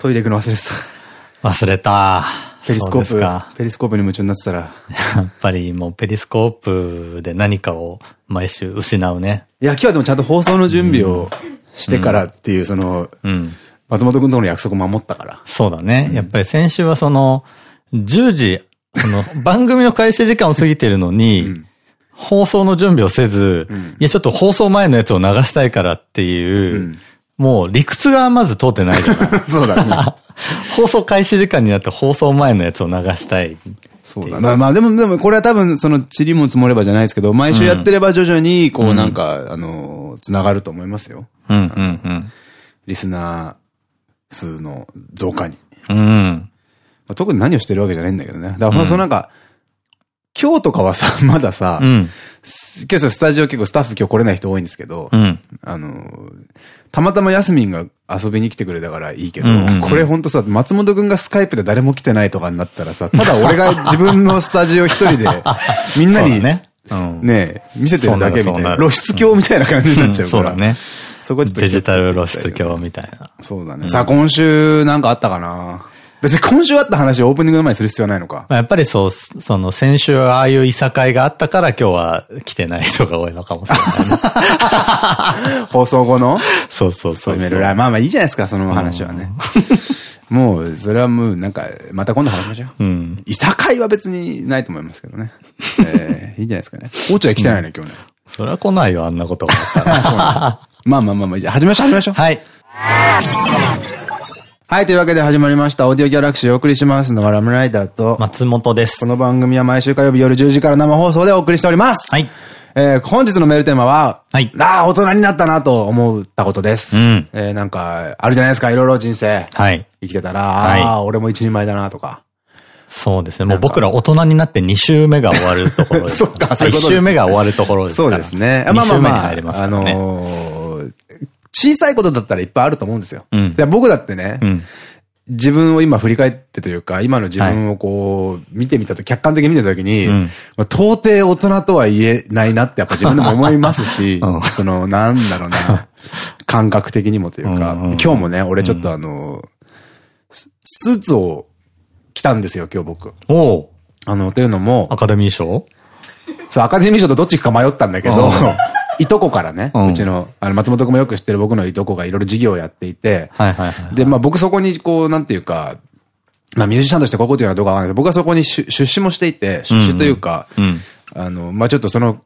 トイレ行くの忘れてた。忘れた。ペリスコープ、ペリスコープに夢中になってたら。やっぱりもうペリスコープで何かを毎週失うね。いや、今日はでもちゃんと放送の準備をしてからっていう、その、うん、松本君との約束守ったから。そうだね。やっぱり先週はその、10時、その、番組の開始時間を過ぎてるのに、うん放送の準備をせず、うん、いや、ちょっと放送前のやつを流したいからっていう、うん、もう理屈がまず通ってないじゃない そうだね。放送開始時間になって放送前のやつを流したい。そうだ。まあまあ、でも、でも、これは多分、その、塵も積もればじゃないですけど、毎週やってれば徐々に、こう、なんか、うん、あの、つながると思いますよ。うんうんうん。リスナー数の増加に。うん。まあ、特に何をしてるわけじゃないんだけどね。だから、そのなんか、今日とかはさ、まださ、うん、今日スタジオ結構スタッフ今日来れない人多いんですけど、うん、あの、たまたまヤスミンが遊びに来てくれたからいいけど、これほんとさ、松本くんがスカイプで誰も来てないとかになったらさ、ただ俺が自分のスタジオ一人で、みんなにね、ね見せてるだけみたいな、露出鏡みたいな感じになっちゃうから。ね。そこちょっと。デジタル露出鏡みたいな。そうだね。さあ今週なんかあったかな？別に今週あった話をオープニングの前にする必要はないのか。やっぱりそう、その先週ああいういさかいがあったから今日は来てない人が多いのかもしれない、ね。放送後の？そうそうそうメールまあまあいいじゃないですか、その話はね。もう、それはもうなんか、また今度話しましょう。うん。いさかいは別にないと思いますけどね。ええー、いいんじゃないですかね。お茶来てないね、今日ね。それは来ないよ、あんなことがあったら。まあまあまあまあ、じゃあ始めましょう、始めましょう。はい。はい、というわけで始まりました。オーディオギャラクシーをお送りしますのはラムライダーと松本です。この番組は毎週火曜日夜10時から生放送でお送りしております。はい。えー、本日のメールテーマは、はい。ああ、大人になったなと思ったことです。うん。えー、なんか、あるじゃないですか、いろいろ人生。はい。生きてたら、はい、ああ、俺も一人前だなとか。そうですね。もう僕ら大人になって2週目が終わるところです。そっか、そういうこと1週目が終わるところですそうですね。まあまあまあ、あのー、小さいことだったらいっぱいあると思うんですよ。うん、僕だってね、うん。自分を今振り返ってというか、今の自分をこう、見てみたと、客観的に見たときに、うん、まあ、到底大人とは言えないなってやっぱ自分でも思いますし、うん、その、なんだろうな、感覚的にもというか、今日もね、俺ちょっとあの、スーツを着たんですよ、今日僕。おあの、というのも、アカデミー賞？そう、アカデミー賞とどっちか迷ったんだけど、いとこからね、うちの、あの、松本君もよく知ってる僕のいとこがいろいろ事業をやっていて、で、まあ僕そこにこう、なんていうか、まあミュージシャンとしてこういうこと言うのはどうかわかんない。けど、僕はそこに出資もしていて、出資というか、あの、まあちょっとその、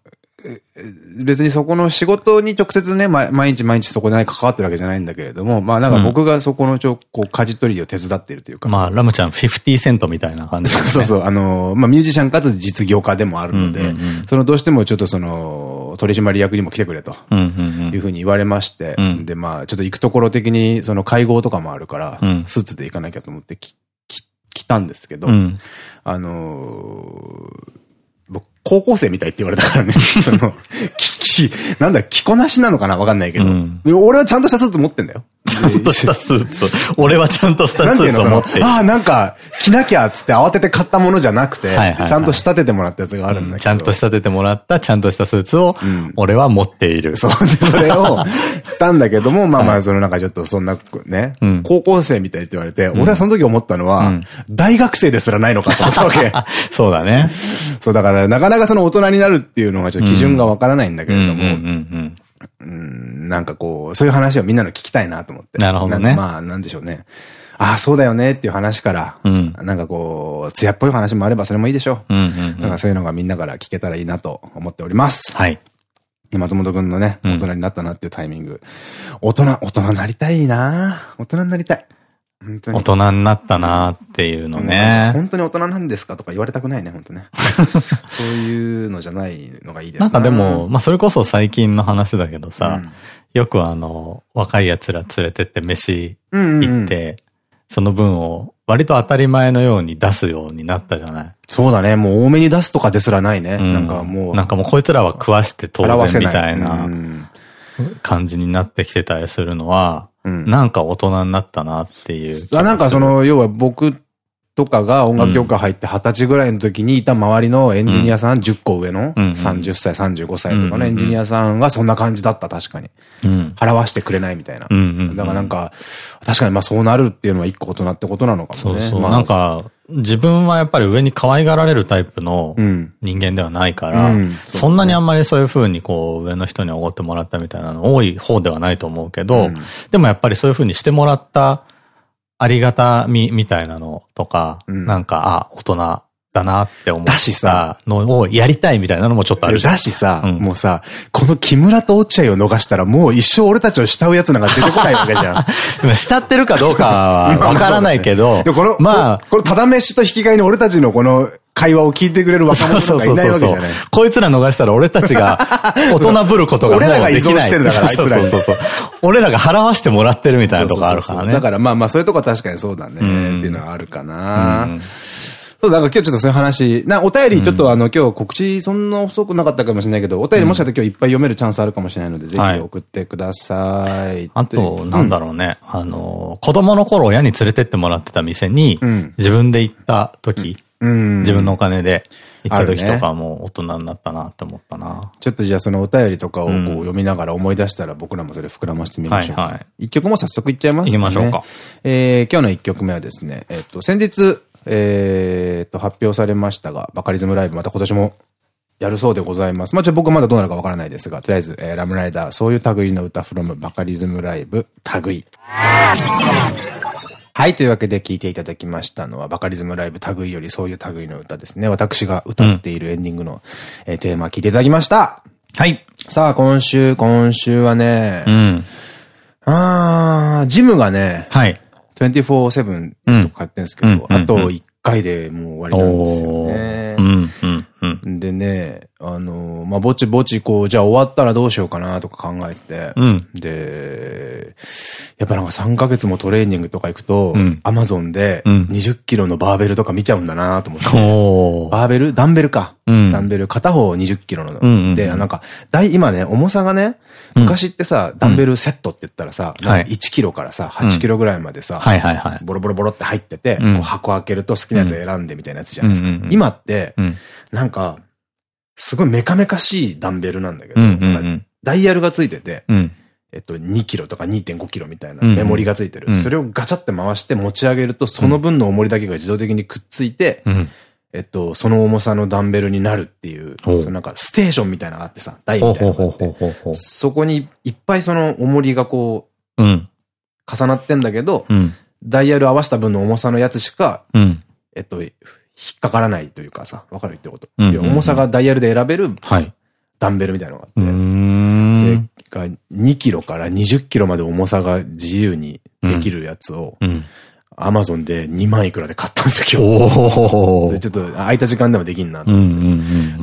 別にそこの仕事に直接ね、毎日毎日そこで関わってるわけじゃないんだけれども、まあなんか僕がそこのちょ、こう、舵取りを手伝っているというか。まあ、ラムちゃん50セントみたいな感じ、ね、そうそう、あの、まあミュージシャンかつ実業家でもあるので、そのどうしてもちょっとその、取締役にも来てくれと、いうふうに言われまして、で、まあちょっと行くところ的に、その会合とかもあるから、スーツで行かなきゃと思ってき、き、来たんですけど、あのー僕、高校生みたいって言われたからね。その、き、き、なんだ、着こなしなのかな？わかんないけど。うん、俺はちゃんとしたスーツ持ってんだよ。ちゃんとしたスーツ。俺はちゃんとしたスーツを持ってああ、なんか、着なきゃっつって慌てて買ったものじゃなくて、ちゃんと仕立ててもらったやつがあるんだけど。ちゃんと仕立ててもらった、ちゃんとしたスーツを、俺は持っている。そう。で、それを、たんだけども、まあまあ、そのなんかちょっとそんな、ね、高校生みたいって言われて、俺はその時思ったのは、大学生ですらないのかと思ったわけ。そうだね。そう、だから、なかなかその大人になるっていうのがちょっと基準がわからないんだけれども、うん、なんかこう、そういう話をみんなの聞きたいなと思って。なるほどね。まあ、なんでしょうね。ああ、そうだよねっていう話から、うん、なんかこう、艶っぽい話もあればそれもいいでしょう。なんかそういうのがみんなから聞けたらいいなと思っております。はい。松本くんのね、大人になったなっていうタイミング。大人、大人になりたいな大人になりたい。大人になったなっていうのね。本当に大人なんですかとか言われたくないね、本当ね。そういうのじゃないのがいいですなんかでも、まあそれこそ最近の話だけどさ、うん、よくあの、若い奴ら連れてって飯行って、その分を割と当たり前のように出すようになったじゃない？そうだね。もう多めに出すとかですらないね。うん、なんかもう。なんかもうこいつらは食わして当然みたいな感じになってきてたりするのは、なんか大人になったなっていう。あ、なんかその、要は僕とかが音楽業界入って二十歳ぐらいの時にいた周りのエンジニアさん、10個上の30歳、35歳とかのエンジニアさんがそんな感じだった、確かに。払わしてくれないみたいな。だからなんか、確かにまあそうなるっていうのは一個大人ってことなのかもね。そうそう。なんか、自分はやっぱり上に可愛がられるタイプの人間ではないから、そんなにあんまりそういう風にこう上の人におごってもらったみたいなの多い方ではないと思うけど、でもやっぱりそういう風にしてもらったありがたみみたいなのとか、うん、なんか、あ、大人だなって思ったのをやりたいみたいなのもちょっとあるだしさ、うん、もうさ、この木村と落合を逃したらもう一生俺たちを慕うやつなんか出てこないわけじゃん。慕ってるかどうかはわからないけど、この、まあ、このただ飯と引き換えに俺たちのこの会話を聞いてくれる若者とかいないわけじゃないこいつら逃したら俺たちが大人ぶることがもうできない。俺らが依存してるんだから、あいつらに。そうそう俺らが払わしてもらってるみたいなとこあるからね。だからまあまあそういうとこは確かにそうだね、っていうのはあるかな。そう、だから今日ちょっとそういう話、な、お便りちょっとあの今日告知そんな遅くなかったかもしれないけど、お便りもしかしたら今日いっぱい読めるチャンスあるかもしれないので、ぜひ送ってください。あと、なんだろうね、あの、子供の頃親に連れてってもらってた店に、自分で行った時、自分のお金で行った時とかも大人になったなって思ったな。ちょっとじゃあそのお便りとかをこう読みながら思い出したら僕らもそれ膨らましてみましょう。一曲も早速いっちゃいますか、ね。行きましょうか。えー、今日の一曲目はですね、えっと、先日、えっと、発表されましたが、バカリズムライブまた今年もやるそうでございます。まあ、ちょ、僕まだどうなるかわからないですが、とりあえず、えー、ラムライダー、そういう類の歌 from バカリズムライブ、類。はい。というわけで聴いていただきましたのは、バカリズムライブ類よりそういう類の歌ですね。私が歌っているエンディングの、うん、えー、テーマ聴いていただきました。はい。さあ、今週、今週はね、うん。あー、ジムがね、はい。24-7とかやってるんですけど、あと1回でもう終わりなんですよね。うん。うん、でね、あの、まあ、ぼちぼちこう、じゃあ終わったらどうしようかなとか考えてて、うん、で、やっぱなんか3ヶ月もトレーニングとか行くと、アマゾンで20キロのバーベルとか見ちゃうんだなと思って、バーベル？ダンベルか。ダンベル。片方20キロの。で、なんか、今ね、重さがね、昔ってさ、ダンベルセットって言ったらさ、1キロからさ、8キロぐらいまでさ、ボロボロボロって入ってて、箱開けると好きなやつ選んでみたいなやつじゃないですか。今って、なんか、すごいメカメカしいダンベルなんだけど、ダイヤルがついてて、えっと、2キロとか2.5キロみたいなメモリがついてる。それをガチャって回して持ち上げると、その分の重りだけが自動的にくっついて、えっと、その重さのダンベルになるっていう、そのなんかステーションみたいなのがあってさ、台みたいなのがあって、そこにいっぱいその重りがこう、うん、重なってんだけど、うん、ダイヤル合わせた分の重さのやつしか、うん、えっと、引っかからないというかさ、わかるってこと？重さがダイヤルで選べる、ダンベルみたいなのがあって、それが2キロから20キロまで重さが自由にできるやつを、アマゾンで2万いくらで買ったんですよ、今日。ちょっと空いた時間でもできんな。だ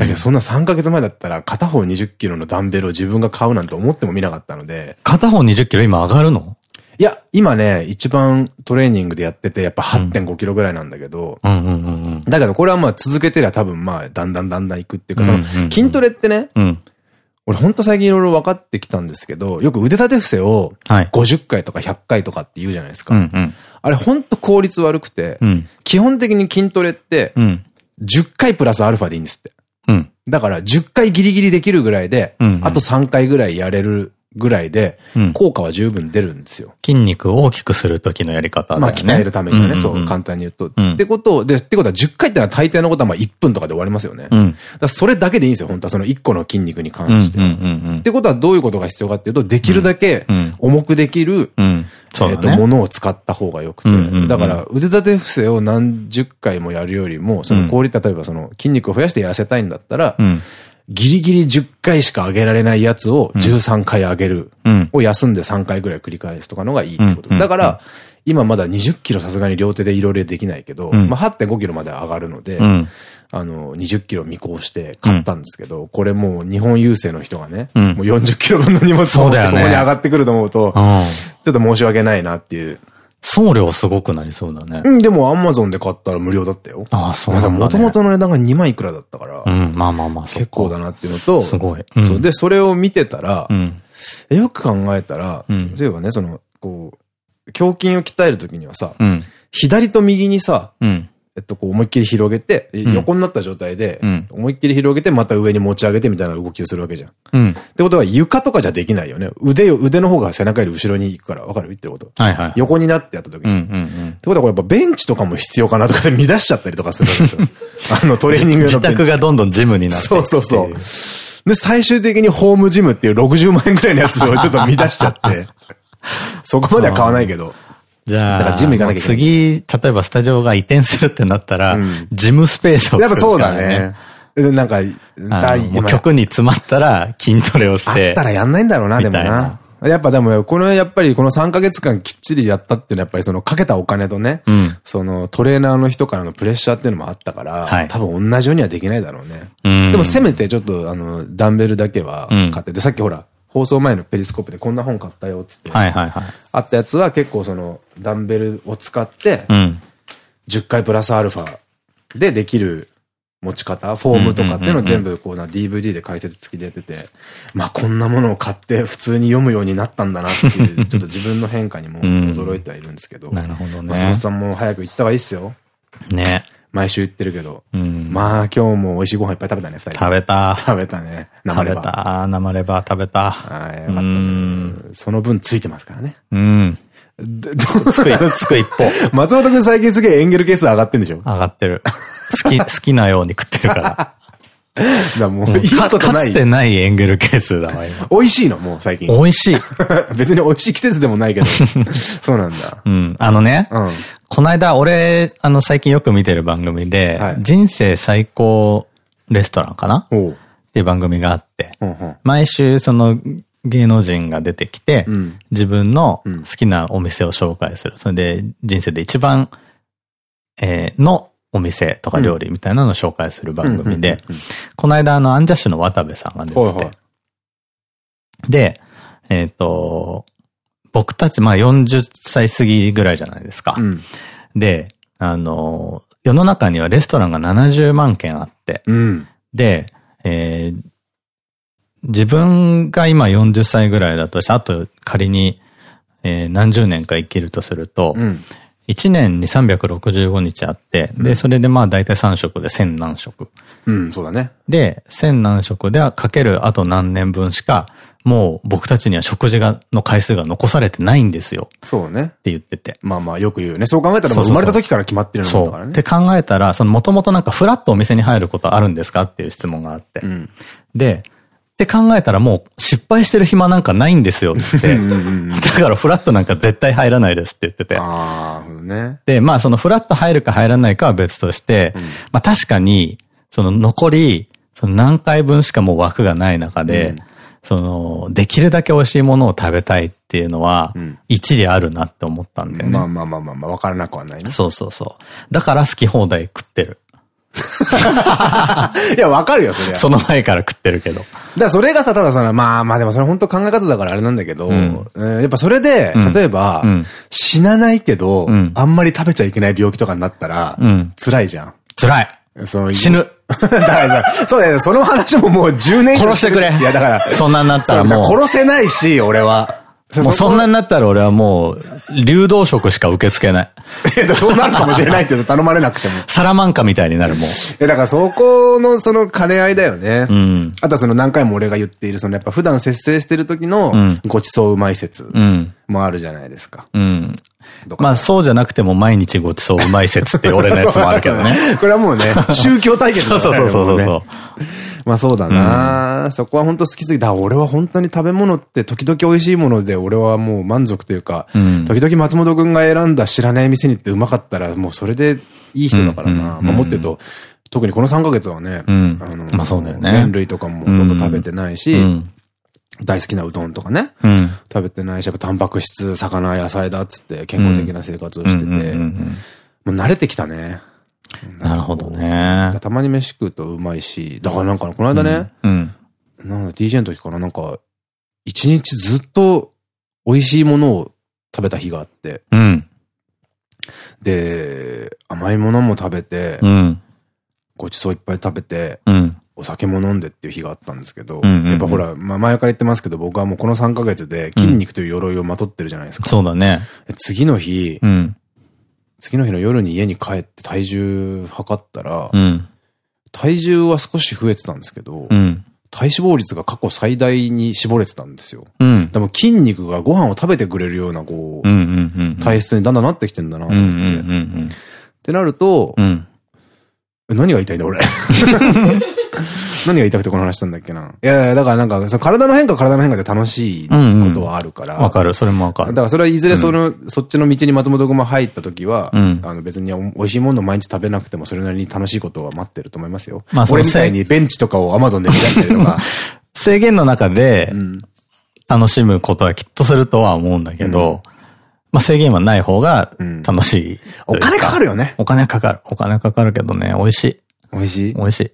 けどそんな3ヶ月前だったら片方20キロのダンベルを自分が買うなんて思ってもみなかったので。片方20キロ今上がるの？いや、今ね、一番トレーニングでやってて、やっぱ8.5キロぐらいなんだけど、だけどこれはまあ続けてりゃ多分まあ、だんだんだんだんいくっていうか、その、筋トレってね、俺ほんと最近いろいろ分かってきたんですけど、よく腕立て伏せを50回とか100回とかって言うじゃないですか。あれほんと効率悪くて、うん、基本的に筋トレって、10回プラスアルファでいいんですって。うん、だから10回ギリギリできるぐらいで、あと3回ぐらいやれるぐらいで、効果は十分出るんですよ。筋肉を大きくする時のやり方だ。まあ鍛えるためにはね、そう、簡単に言うと。ってことを、で、ってことは10回ってのは大抵のことはまあ1分とかで終わりますよね。だそれだけでいいんですよ、本当はその1個の筋肉に関しては。ってことはどういうことが必要かっていうと、できるだけ重くできる、えっと、ものを使った方がよくて。だから、腕立て伏せを何十回もやるよりも、その効率、例えばその筋肉を増やして痩せたいんだったら、ギリギリ10回しか上げられないやつを13回上げる。を休んで3回ぐらい繰り返すとかのがいいってこと。だから、今まだ20キロさすがに両手でいろいろできないけど、まあ8.5キロまで上がるので、あの、20キロ見越して買ったんですけど、これもう日本郵政の人がね、もう40キロ分の荷物をここに上がってくると思うと、ちょっと申し訳ないなっていう。送料すごくなりそうだね。うん、でもアマゾンで買ったら無料だったよ。ああ、そうなんだ、ね。もともとの値段が2万いくらだったから。うん、まあまあまあ、結構だなっていうのと、すごい。うん、そう。で、それを見てたら、うん、よく考えたら、うん、例えばね、その、こう、胸筋を鍛えるときにはさ、うん、左と右にさ、うん、えっと、こう思いっきり広げて、横になった状態で、思いっきり広げて、また上に持ち上げてみたいな動きをするわけじゃん。うん。ってことは床とかじゃできないよね。腕を、腕の方が背中より後ろに行くから、わかる言ってること。はいはい。横になってやった時に。ってことはこれやっぱベンチとかも必要かなとかで乱しちゃったりとかするわけですよ。あのトレーニングの自宅がどんどんジムになってそうそうそう。で、最終的にホームジムっていう60万円くらいのやつをちょっと乱しちゃって。そこまでは買わないけど。じゃあ、ジム行かなきゃいけない。次、例えばスタジオが移転するってなったら、うん、ジムスペースを作る、ね、やっぱそうだね。なんか、もう曲に詰まったら筋トレをして。あったらやんないんだろうな、でもな。やっぱでも、このやっぱりこの3ヶ月間きっちりやったっていうのはやっぱりそのかけたお金とね、うん、そのトレーナーの人からのプレッシャーっていうのもあったから、はい、多分同じようにはできないだろうね。でもせめてちょっとあの、ダンベルだけは買ってて、さっきほら、放送前のペリスコープでこんな本買ったよっつって。はいはいはい。あったやつは結構その、ダンベルを使って、10回プラスアルファでできる持ち方、フォームとかっていうのを全部こうな DVD で解説付きで出てて、まあこんなものを買って普通に読むようになったんだなっていう、ちょっと自分の変化にも驚いてはいるんですけど。なるほどね。松本さんも早く行った方がいいっすよ。ね。毎週言ってるけど。うん、まあ今日も美味しいご飯いっぱい食べたね、二人。食べた。食べたね。生レバー。食べた。生レバー食べた。はい、よかった、ね。その分ついてますからね。うん。つく、つく一方。松本くん最近すげえエンゲル係数上がってんでしょ？上がってる。好き、好きなように食ってるから。だもう、いいこと。かつてないエンゲル係数だわ、今。美味しいのもう最近。美味しい。別に美味しい季節でもないけど。そうなんだ。うん。あのね、うん、この間、俺、あの、最近よく見てる番組で、はい、人生最高レストランかな？っていう番組があって、毎週その芸能人が出てきて、うん、自分の好きなお店を紹介する。それで人生で一番、えー、のお店とか料理みたいなのを紹介する番組で、この間あのアンジャッシュの渡部さんが出てて、で、えっ、ー、と、僕たちまあ40歳過ぎぐらいじゃないですか。うん、で、あの、世の中にはレストランが70万件あって、うん、で、えー、自分が今40歳ぐらいだとして、あと仮に、えー、何十年か生きるとすると、うん、1年に365日あって、で、それでまあ大体3食で1000何食。うん、そうだね。で、1000何食ではかけるあと何年分しか、もう僕たちには食事が、の回数が残されてないんですよ。そうね。って言ってて。まあまあよく言うね。そう考えたら生まれた時から決まってるのだからね。って考えたら、そのもともとなんかフラットお店に入ることあるんですかっていう質問があって。うん、で、って考えたらもう失敗してる暇なんかないんですよって。だからフラットなんか絶対入らないですって言ってて。ああ、ね。で、まあそのフラット入るか入らないかは別として、うん、まあ確かに、その残り、その何回分しかもう枠がない中で、うん、その、できるだけ美味しいものを食べたいっていうのは、一理あるなって思ったんだよね。まあまあまあまあまあ、わからなくはないね。そうそうそう。だから好き放題食ってる。いや、わかるよ、それその前から食ってるけど。だからそれがさ、たださ、まあまあでもそれ本当考え方だからあれなんだけど、うん、やっぱそれで、例えば、うん、死なないけど、うん、あんまり食べちゃいけない病気とかになったら、辛いじゃん。辛い。その死ぬ。だからさ、そうだよ、その話ももう10年殺してくれ。いや、だから。そんなになったらもう。殺せないし、俺は。もうそんなになったら俺はもう、流動食しか受け付けない。いや、そうなるかもしれないけど、頼まれなくても。サラマンカみたいになるもん。え、だからそこのその兼ね合いだよね。うん。あとはその何回も俺が言っている、そのやっぱ普段節制してる時の、ごちそううまい説もあるじゃないですか。うん。まあそうじゃなくても毎日ごちそううまい説って俺のやつもあるけどね。これはもうね、宗教対決だね。そうそうそうそうそう。まあそうだな、うん、そこは本当好きすぎた。俺は本当に食べ物って時々美味しいもので俺はもう満足というか、うん、時々松本くんが選んだ知らない店に行ってうまかったらもうそれでいい人だからな。まあもっと言うと、特にこの3ヶ月はね、うん、あの、まあそうだよね。麺類とかもほとんど食べてないし、大好きなうどんとかね、食べてないし、やっぱタンパク質、魚、野菜だっつって健康的な生活をしてて、もう慣れてきたね。なるほどね。たまに飯食うとうまいし、だからなんかこの間ね、うん、なんだ DJ の時からなんか、一日ずっと美味しいものを食べた日があって、うん、で、甘いものも食べて、うん、ごちそういっぱい食べて、うん、お酒も飲んでっていう日があったんですけど、やっぱほら、まあ前から言ってますけど、僕はもうこの3ヶ月で筋肉という鎧をまとってるじゃないですか。そうだね。次の日、うん次の日の夜に家に帰って体重測ったら、うん、体重は少し増えてたんですけど、うん、体脂肪率が過去最大に絞れてたんですよ。うん、でも筋肉がご飯を食べてくれるような、こう、体質にだんだんなってきてんだなと思って。ってなると、うん、何が言いたいんだ俺。何が言いたくてこの話したんだっけな。いやいや、だからなんか、その体の変化体の変化で楽しいことはあるから。わ、かる、それもわかる。だからそれはいずれその、うん、そっちの道に松本君も入った時は、うん、あの別に美味しいものを毎日食べなくてもそれなりに楽しいことは待ってると思いますよ。まあ俺みたいにベンチとかをアマゾンで見たりとか。制限の中で、楽しむことはきっとするとは思うんだけど、まあ制限はない方が楽しい、お金かかるよね。お金かかる。お金かかるけどね、美味しい。美味しい美味しい。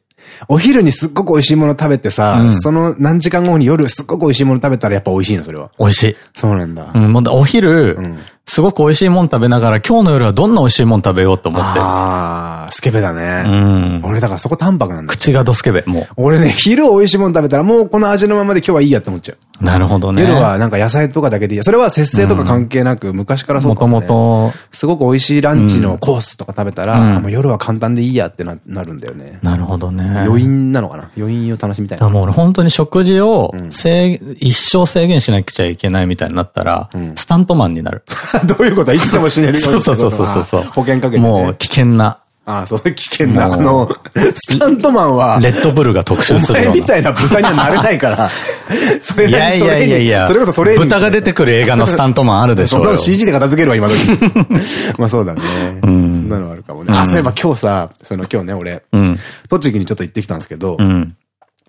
お昼にすっごく美味しいもの食べてさ、うん、その何時間後に夜すっごく美味しいもの食べたらやっぱ美味しいの、それは。美味しい。そうなんだ。うん、もうお昼、うん、すごく美味しいもん食べながら、今日の夜はどんな美味しいもん食べようと思ってああ、スケベだね。うん。俺だからそこ淡白なんだ。口がドスケベ、もう。俺ね、昼美味しいもん食べたらもうこの味のままで今日はいいやって思っちゃう。なるほどね。夜はなんか野菜とかだけでいいや。それは節制とか関係なく、昔からそうかも、ね。もともと。すごく美味しいランチのコースとか食べたら、うん、もう夜は簡単でいいやってななるんだよね。なるほどね。余韻なのかな？余韻を楽しみたいな。もう俺本当に食事を、制、うん、一生制限しなくちゃいけないみたいになったら、うん、スタントマンになる。どういうこと？いつでも死ねるように。そうそうそうそう。保険かけて、もう危険な。ああ、そう、危険な。あの、スタントマンは、レッドブルが特集するお前みたいな豚にはなれないから、それいやいやいやいや、それこそトレーニング。豚が出てくる映画のスタントマンあるでしょ。そんな CG で片付けるわ、今時。まあそうだね。うん。そんなのあるかもね。あ、そういえば今日さ、その今日ね、俺、うん、栃木にちょっと行ってきたんですけど、うん、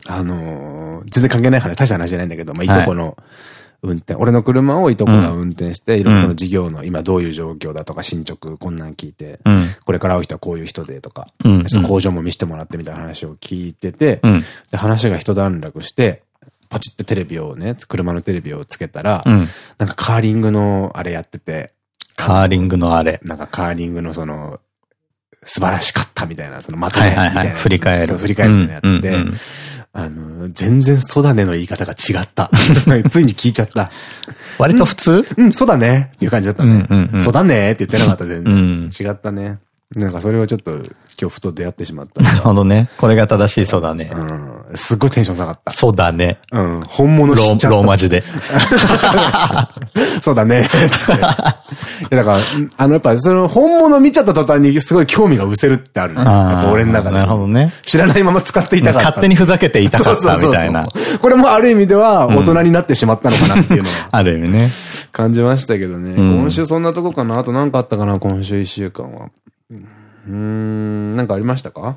あの全然関係ない話、大した話じゃないんだけど、まあ、いとこの、運転、俺の車をいとこが運転して、いろいろその事業の今どういう状況だとか進捗、こんなん聞いて、これから会う人はこういう人でとか、工場も見せてもらってみたいな話を聞いてて、で話が一段落して、パチってテレビをね、車のテレビをつけたら、なんかカーリングのあれやってて、カーリングのあれ。なんかカーリングのその、素晴らしかったみたいな、そのまとめみたいな。振り返る。振り返るみたいなやってて、あの、全然そうだねの言い方が違った。ついに聞いちゃった。割と普通？うん、そうだねっていう感じだったね。そうだねって言ってなかった全然。違ったね。なんかそれをちょっと今日ふと出会ってしまった。なるほどね。これが正しいそうだね。うん。すっごいテンション下がった。そうだね。うん。本物知っちゃった。ローマ字で。そうだね。だから、あのやっぱその本物見ちゃった途端にすごい興味が失せるってあるね。俺の中で。なるほどね。知らないまま使っていたかった。勝手にふざけていたかったみたいな。これもある意味では大人になってしまったのかなっていうのは。ある意味ね。感じましたけどね。今週そんなとこかなあと何かあったかな今週一週間は。うん、なんかありましたか？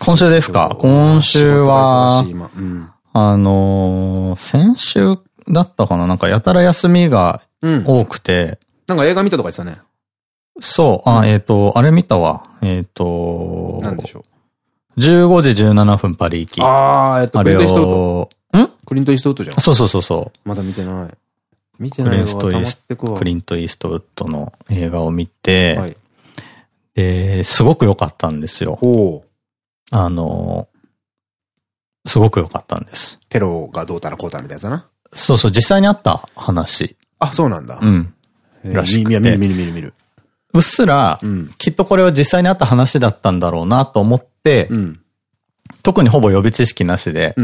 今週ですか？今週は、うん、あのー、先週だったかな？なんかやたら休みが多くて、うん、なんか映画見たとか言ってたね。そう、あ、えっ、ー、と、あれ見たわ。えっ、ー、と、なんでしょう？15時17分パリ行き。ああ、えっと、あれを、ん？クリント・イーストウッドじゃん。そうそうそうそう。まだ見てない。見てないわ。クリント・イーストウッドの映画を見て、はい、で、すごく良かったんですよ。あの、すごく良かったんです。テロがどうたらこうたらみたいなやつだな。そうそう、実際にあった話。あ、そうなんだ。うん。らしくて。見る見る見る見る。うっすら、うん、きっとこれは実際にあった話だったんだろうなと思って、うん、特にほぼ予備知識なしで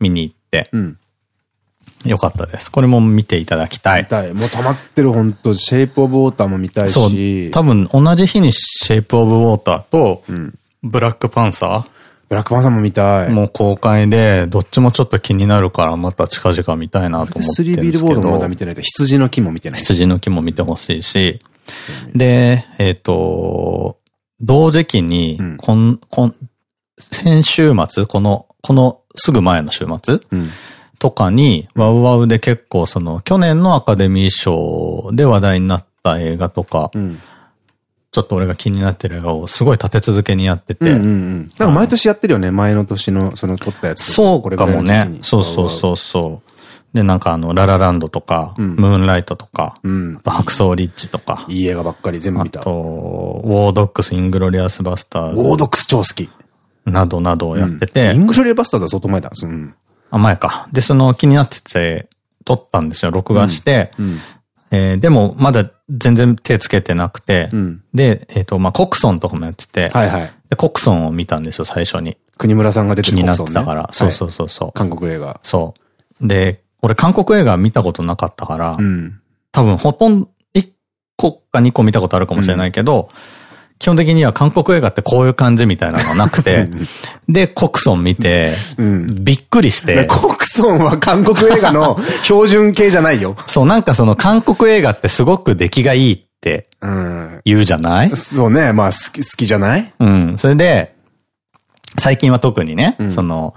見に行って、うん、よかったです。これも見ていただきたい。見たい。もう溜まってる本当シェイプオブウォーターも見たいし。そう。多分同じ日にシェイプオブウォーターと、ブラックパンサー、ブラックパンサーも見たい。もう公開で、どっちもちょっと気になるからまた近々見たいなと思ってるんですけど。スリービルボードもまだ見てないと、羊の木も見てない。羊の木も見てほしいし。で、えっ、ー、と、同時期に、こん、こん、先週末、この、このすぐ前の週末、うんとかに、ワウワウで結構その、去年のアカデミー賞で話題になった映画とか、うん、ちょっと俺が気になってる映画をすごい立て続けにやってて。なんか毎年やってるよね、前の年のその撮ったやつ。そうかもね。そうそうそうそう。で、なんかあの、ララランドとか、うん、ムーンライトとか、うん、あと白草リッチとか。いい映画ばっかり全部見た。あと、ウォードッグス、イングロリアスバスターズ。ウォードッグス超好き。などなどをやってて。イングロリアスバスターズは相当前だ。うんあ、前か。で、その気になってて、撮ったんですよ。録画して、うんうん、えー、でも、まだ全然手つけてなくて、うん、で、えっ、ー、と、まあ、コクソンとかもやってて、はいはい。で、コクソンを見たんですよ、最初に。国村さんが出てる、ね、気になってたから。そうそうそうそう、はい、韓国映画。そう。で、俺韓国映画見たことなかったから、うん、多分ほとんど、1個か2個見たことあるかもしれないけど、うん基本的には韓国映画ってこういう感じみたいなのがなくて、で、コクソン見て、うん、びっくりして。コクソンは韓国映画の標準系じゃないよ。そう、なんかその韓国映画ってすごく出来がいいって言うじゃない、うん、そうね、まあ好き、好きじゃない？うん。それで、最近は特にね、うん、その、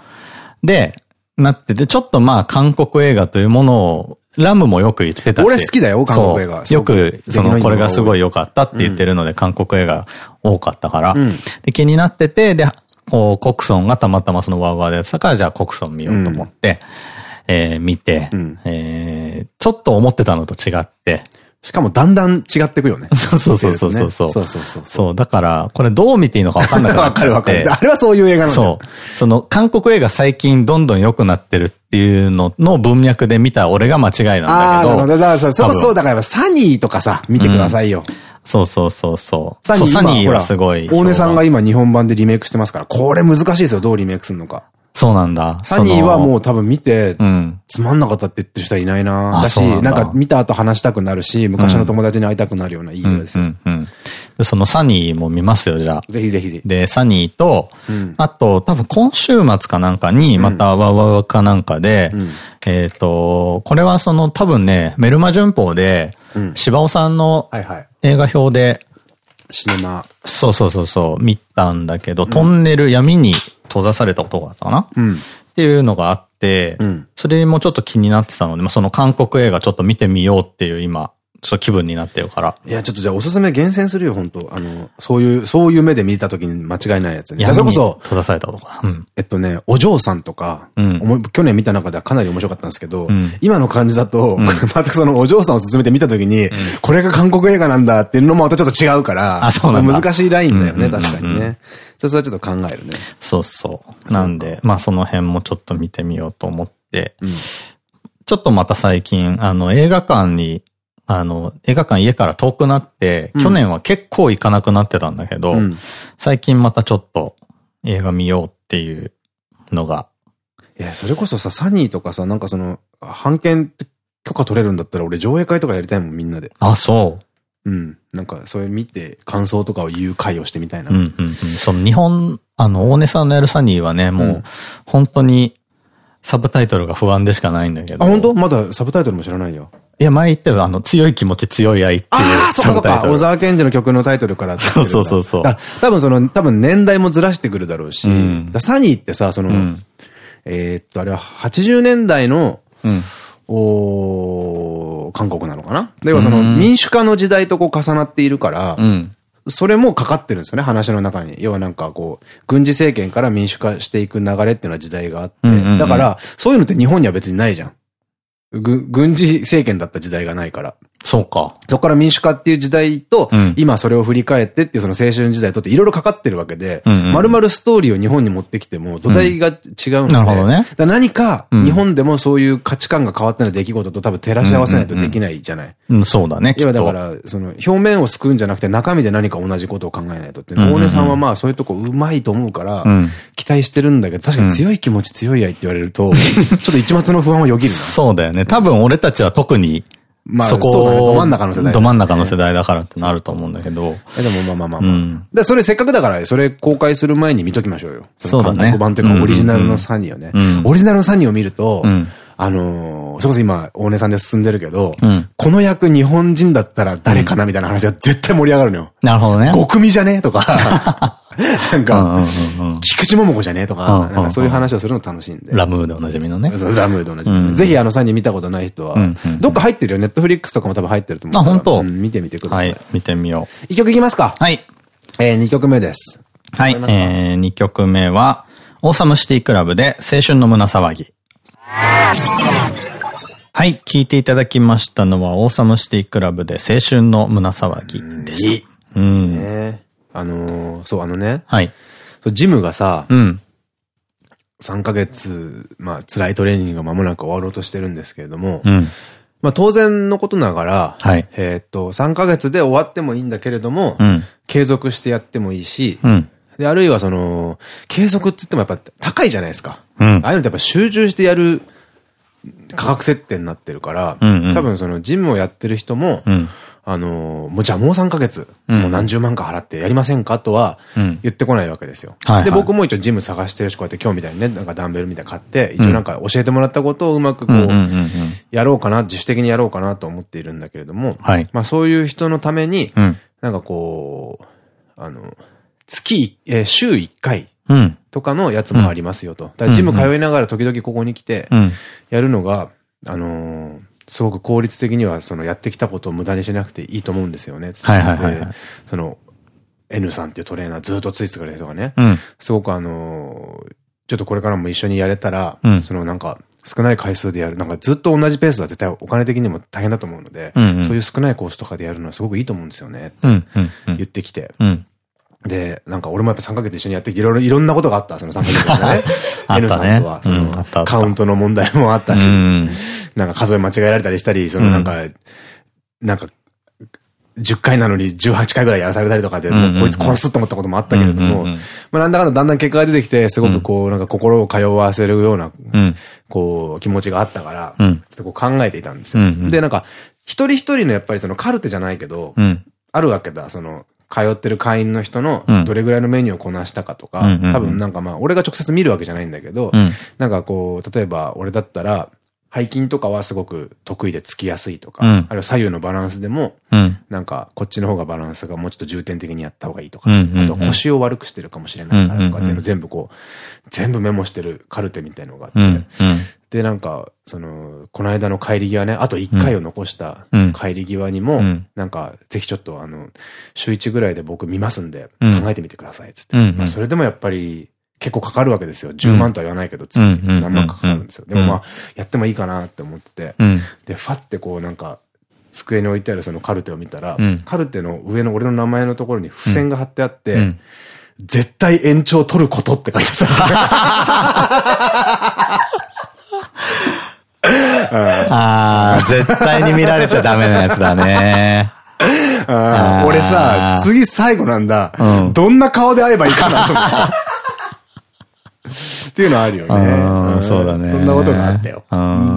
で、なってて、ちょっとまあ韓国映画というものをラムもよく言ってたし。俺好きだよ、韓国映画。よく、その、これがすごい良かったって言ってるので、韓国映画多かったから。で、気になってて、で、こう、コクソンがたまたまそのワーワーでやってたから、じゃあコクソン見ようと思って、え見て、えちょっと思ってたのと違って、しかもだんだん違ってくよね。そうそうそうそうそう。そうそうそう。そう、だから、これどう見ていいのかわかんなくな。わかるわかる。あれはそういう映画なのそう。その、韓国映画最近どんどん良くなってるっていうのの文脈で見た俺が間違いなんだけど。ああ、なるほど。だからそう、そうだからサニーとかさ、見てくださいよ。そうそうそうそう。サニーサニーはすごい。大根さんが今日本版でリメイクしてますから、これ難しいですよ、どうリメイクするのか。そうなんだ。サニーはもう多分見て、つまんなかったって言ってる人はいないな、だし、なんか見た後話したくなるし、昔の友達に会いたくなるようないい映画ですよ。そのサニーも見ますよ、じゃあ。ぜひぜひ。ぜひ。で、サニーと、あと、多分今週末かなんかに、またワワワかなんかで、えっと、これはその多分ね、メルマ旬報で、芝尾さんの映画表で、シネマ。そうそうそうそう、見たんだけど、トンネル闇に閉ざされた男だったかな、うん、っていうのがあって、うん、それもちょっと気になってたので、まあ、その韓国映画ちょっと見てみようっていう今、ちょっと気分になってるから。いや、ちょっとじゃあおすすめ厳選するよ、本当あの、そういう、そういう目で見た時に間違いないやつね。いや、それこそ。閉ざされたとか。うん、えっとね、お嬢さんとか、うん、去年見た中ではかなり面白かったんですけど、うん、今の感じだと、またそのお嬢さんを進めて見た時に、これが韓国映画なんだっていうのもまたちょっと違うから、あ、そうなん難しいラインだよね、確かにね。それはちょっと考えるね。そうそう。なんで、まあその辺もちょっと見てみようと思って、ちょっとまた最近、あの、映画館にあの、映画館家から遠くなって、去年は結構行かなくなってたんだけど、うん、最近またちょっと映画見ようっていうのが。いや、それこそさ、サニーとかさ、なんかその、版権って許可取れるんだったら俺上映会とかやりたいもん、みんなで。あ、そう。うん。なんか、それ見て感想とかを言う会をしてみたいな。うんうんうん。その日本、あの、大根さんのやるサニーはね、もう、本当に、サブタイトルが不安でしかないんだけど。あ、本当？まだサブタイトルも知らないよ。いや、前言ったよ、あの、強い気持ち強い愛っていうサブタイトル。小沢健二の曲のタイトルからそうそうそうそう。多分その、多分年代もずらしてくるだろうし、うん、サニーってさ、その、うん、えっと、あれは80年代の、うん、お韓国なのかな？ではその民主化の時代とこう重なっているから、うんそれもかかってるんですよね、話の中に。要はなんかこう、軍事政権から民主化していく流れっていうのは時代があって。だから、そういうのって日本には別にないじゃん。軍事政権だった時代がないから。そうか。そこから民主化っていう時代と、うん、今それを振り返ってっていうその青春時代とっていろいろかかってるわけで、まるまるストーリーを日本に持ってきても土台が違うので、なるほどね。何か日本でもそういう価値観が変わったような出来事と多分照らし合わせないとできないじゃない。うん、そうだね。要はだから、その表面を救うんじゃなくて中身で何か同じことを考えないとって大根さんはまあそういうとこうまいと思うから、期待してるんだけど、確かに強い気持ち強い愛って言われると、ちょっと一末の不安はよぎるな。そうだよね。多分俺たちは特に、まあ、そこ、ど真ん中の世代、ど真ん中の世代だからってなると思うんだけど。でもまあまあまあまあ。うん、で、それせっかくだから、それ公開する前に見ときましょうよ。そうだね。韓版というか、オリジナルのサニーをね。オリジナルのサニーを見ると、うん、あのー、それこそ今、大根さんで進んでるけど、うん、この役日本人だったら誰かなみたいな話が絶対盛り上がるのよ。なるほどね。極味じゃね？とか。なんか、菊池桃子じゃね？とか、なんかそういう話をするの楽しいんで。ラムーでおなじみのね。ラムーでおなじみ。ぜひあの3人見たことない人は、どっか入ってるよ。ネットフリックスとかも多分入ってると思う。あ、本当。見てみてください。はい、見てみよう。一曲いきますかはい。えー、2曲目です。はい、えー、2曲目は、オーサムシティクラブで青春の胸騒ぎ。はい、聞いていただきましたのは、オーサムシティクラブで青春の胸騒ぎでした。うん。ねあのー、そう、あのね。はい。そう、ジムがさ、うん。3ヶ月、まあ、辛いトレーニングが間もなく終わろうとしてるんですけれども、うん。まあ当然のことながら、はい。えっと、3ヶ月で終わってもいいんだけれども、うん、継続してやってもいいし、うん、で、あるいはその、継続って言ってもやっぱ高いじゃないですか。うん、ああいうのってやっぱ集中してやる価格設定になってるから、うんうん、多分そのジムをやってる人も、うん、あの、もうじゃあもう3ヶ月、うん、もう何十万か払ってやりませんかとは言ってこないわけですよ。で、僕も一応ジム探してるし、こうやって今日みたいにね、なんかダンベルみたいに買って、一応なんか教えてもらったことをうまくこう、やろうかな、自主的にやろうかなと思っているんだけれども、はい、まあそういう人のために、なんかこう、あの、月、えー、週1回とかのやつもありますよと。だジム通いながら時々ここに来て、やるのが、あのーすごく効率的には、そのやってきたことを無駄にしなくていいと思うんですよね。はいはいはい、その、N さんっていうトレーナーずっとついてくれる人がね、うん、すごくあのー、ちょっとこれからも一緒にやれたら、うん、そのなんか、少ない回数でやる。なんかずっと同じペースは絶対お金的にも大変だと思うので、うんうん、そういう少ないコースとかでやるのはすごくいいと思うんですよね。って言ってきて。うんで、なんか俺もやっぱ3ヶ月一緒にやってきて、いろいろ、いろんなことがあった、その3ヶ月でね。N さんとは、その、カウントの問題もあったし、なんか数え間違えられたりしたり、そのなんか、なんか、10回なのに18回ぐらいやらされたりとかで、もうこいつ殺すと思ったこともあったけれども、まあなんだかんだだんだん結果が出てきて、すごくこう、なんか心を通わせるような、こう、気持ちがあったから、ちょっとこう考えていたんですよ。で、なんか、一人一人のやっぱりそのカルテじゃないけど、あるわけだ、その、通ってる会員の人のどれぐらいのメニューをこなしたかとか、多分なんかまあ、俺が直接見るわけじゃないんだけど、なんかこう、例えば俺だったら、背筋とかはすごく得意でつきやすいとか、うん、あるいは左右のバランスでも、うん、なんかこっちの方がバランスがもうちょっと重点的にやった方がいいとか、あと腰を悪くしてるかもしれないからとかっていうの全部こう、全部メモしてるカルテみたいのがあって、うん、で、なんか、その、この間の帰り際ね、あと1回を残した帰り際にも、なんか、ぜひちょっとあの、週1ぐらいで僕見ますんで、考えてみてください、つって。まあそれでもやっぱり、結構かかるわけですよ。10万とは言わないけど、月何万かかるんですよ。でもまあ、やってもいいかなって思ってて、で、ファってこうなんか、机に置いてあるそのカルテを見たら、カルテの上の俺の名前のところに付箋が貼ってあって、絶対延長取ることって書いてあったんですよ。ああ、絶対に見られちゃダメなやつだね。俺さ、次最後なんだ。どんな顔で会えばいいかなと思 って。いうのはあるよね。そうだね。そんなことがあったよ。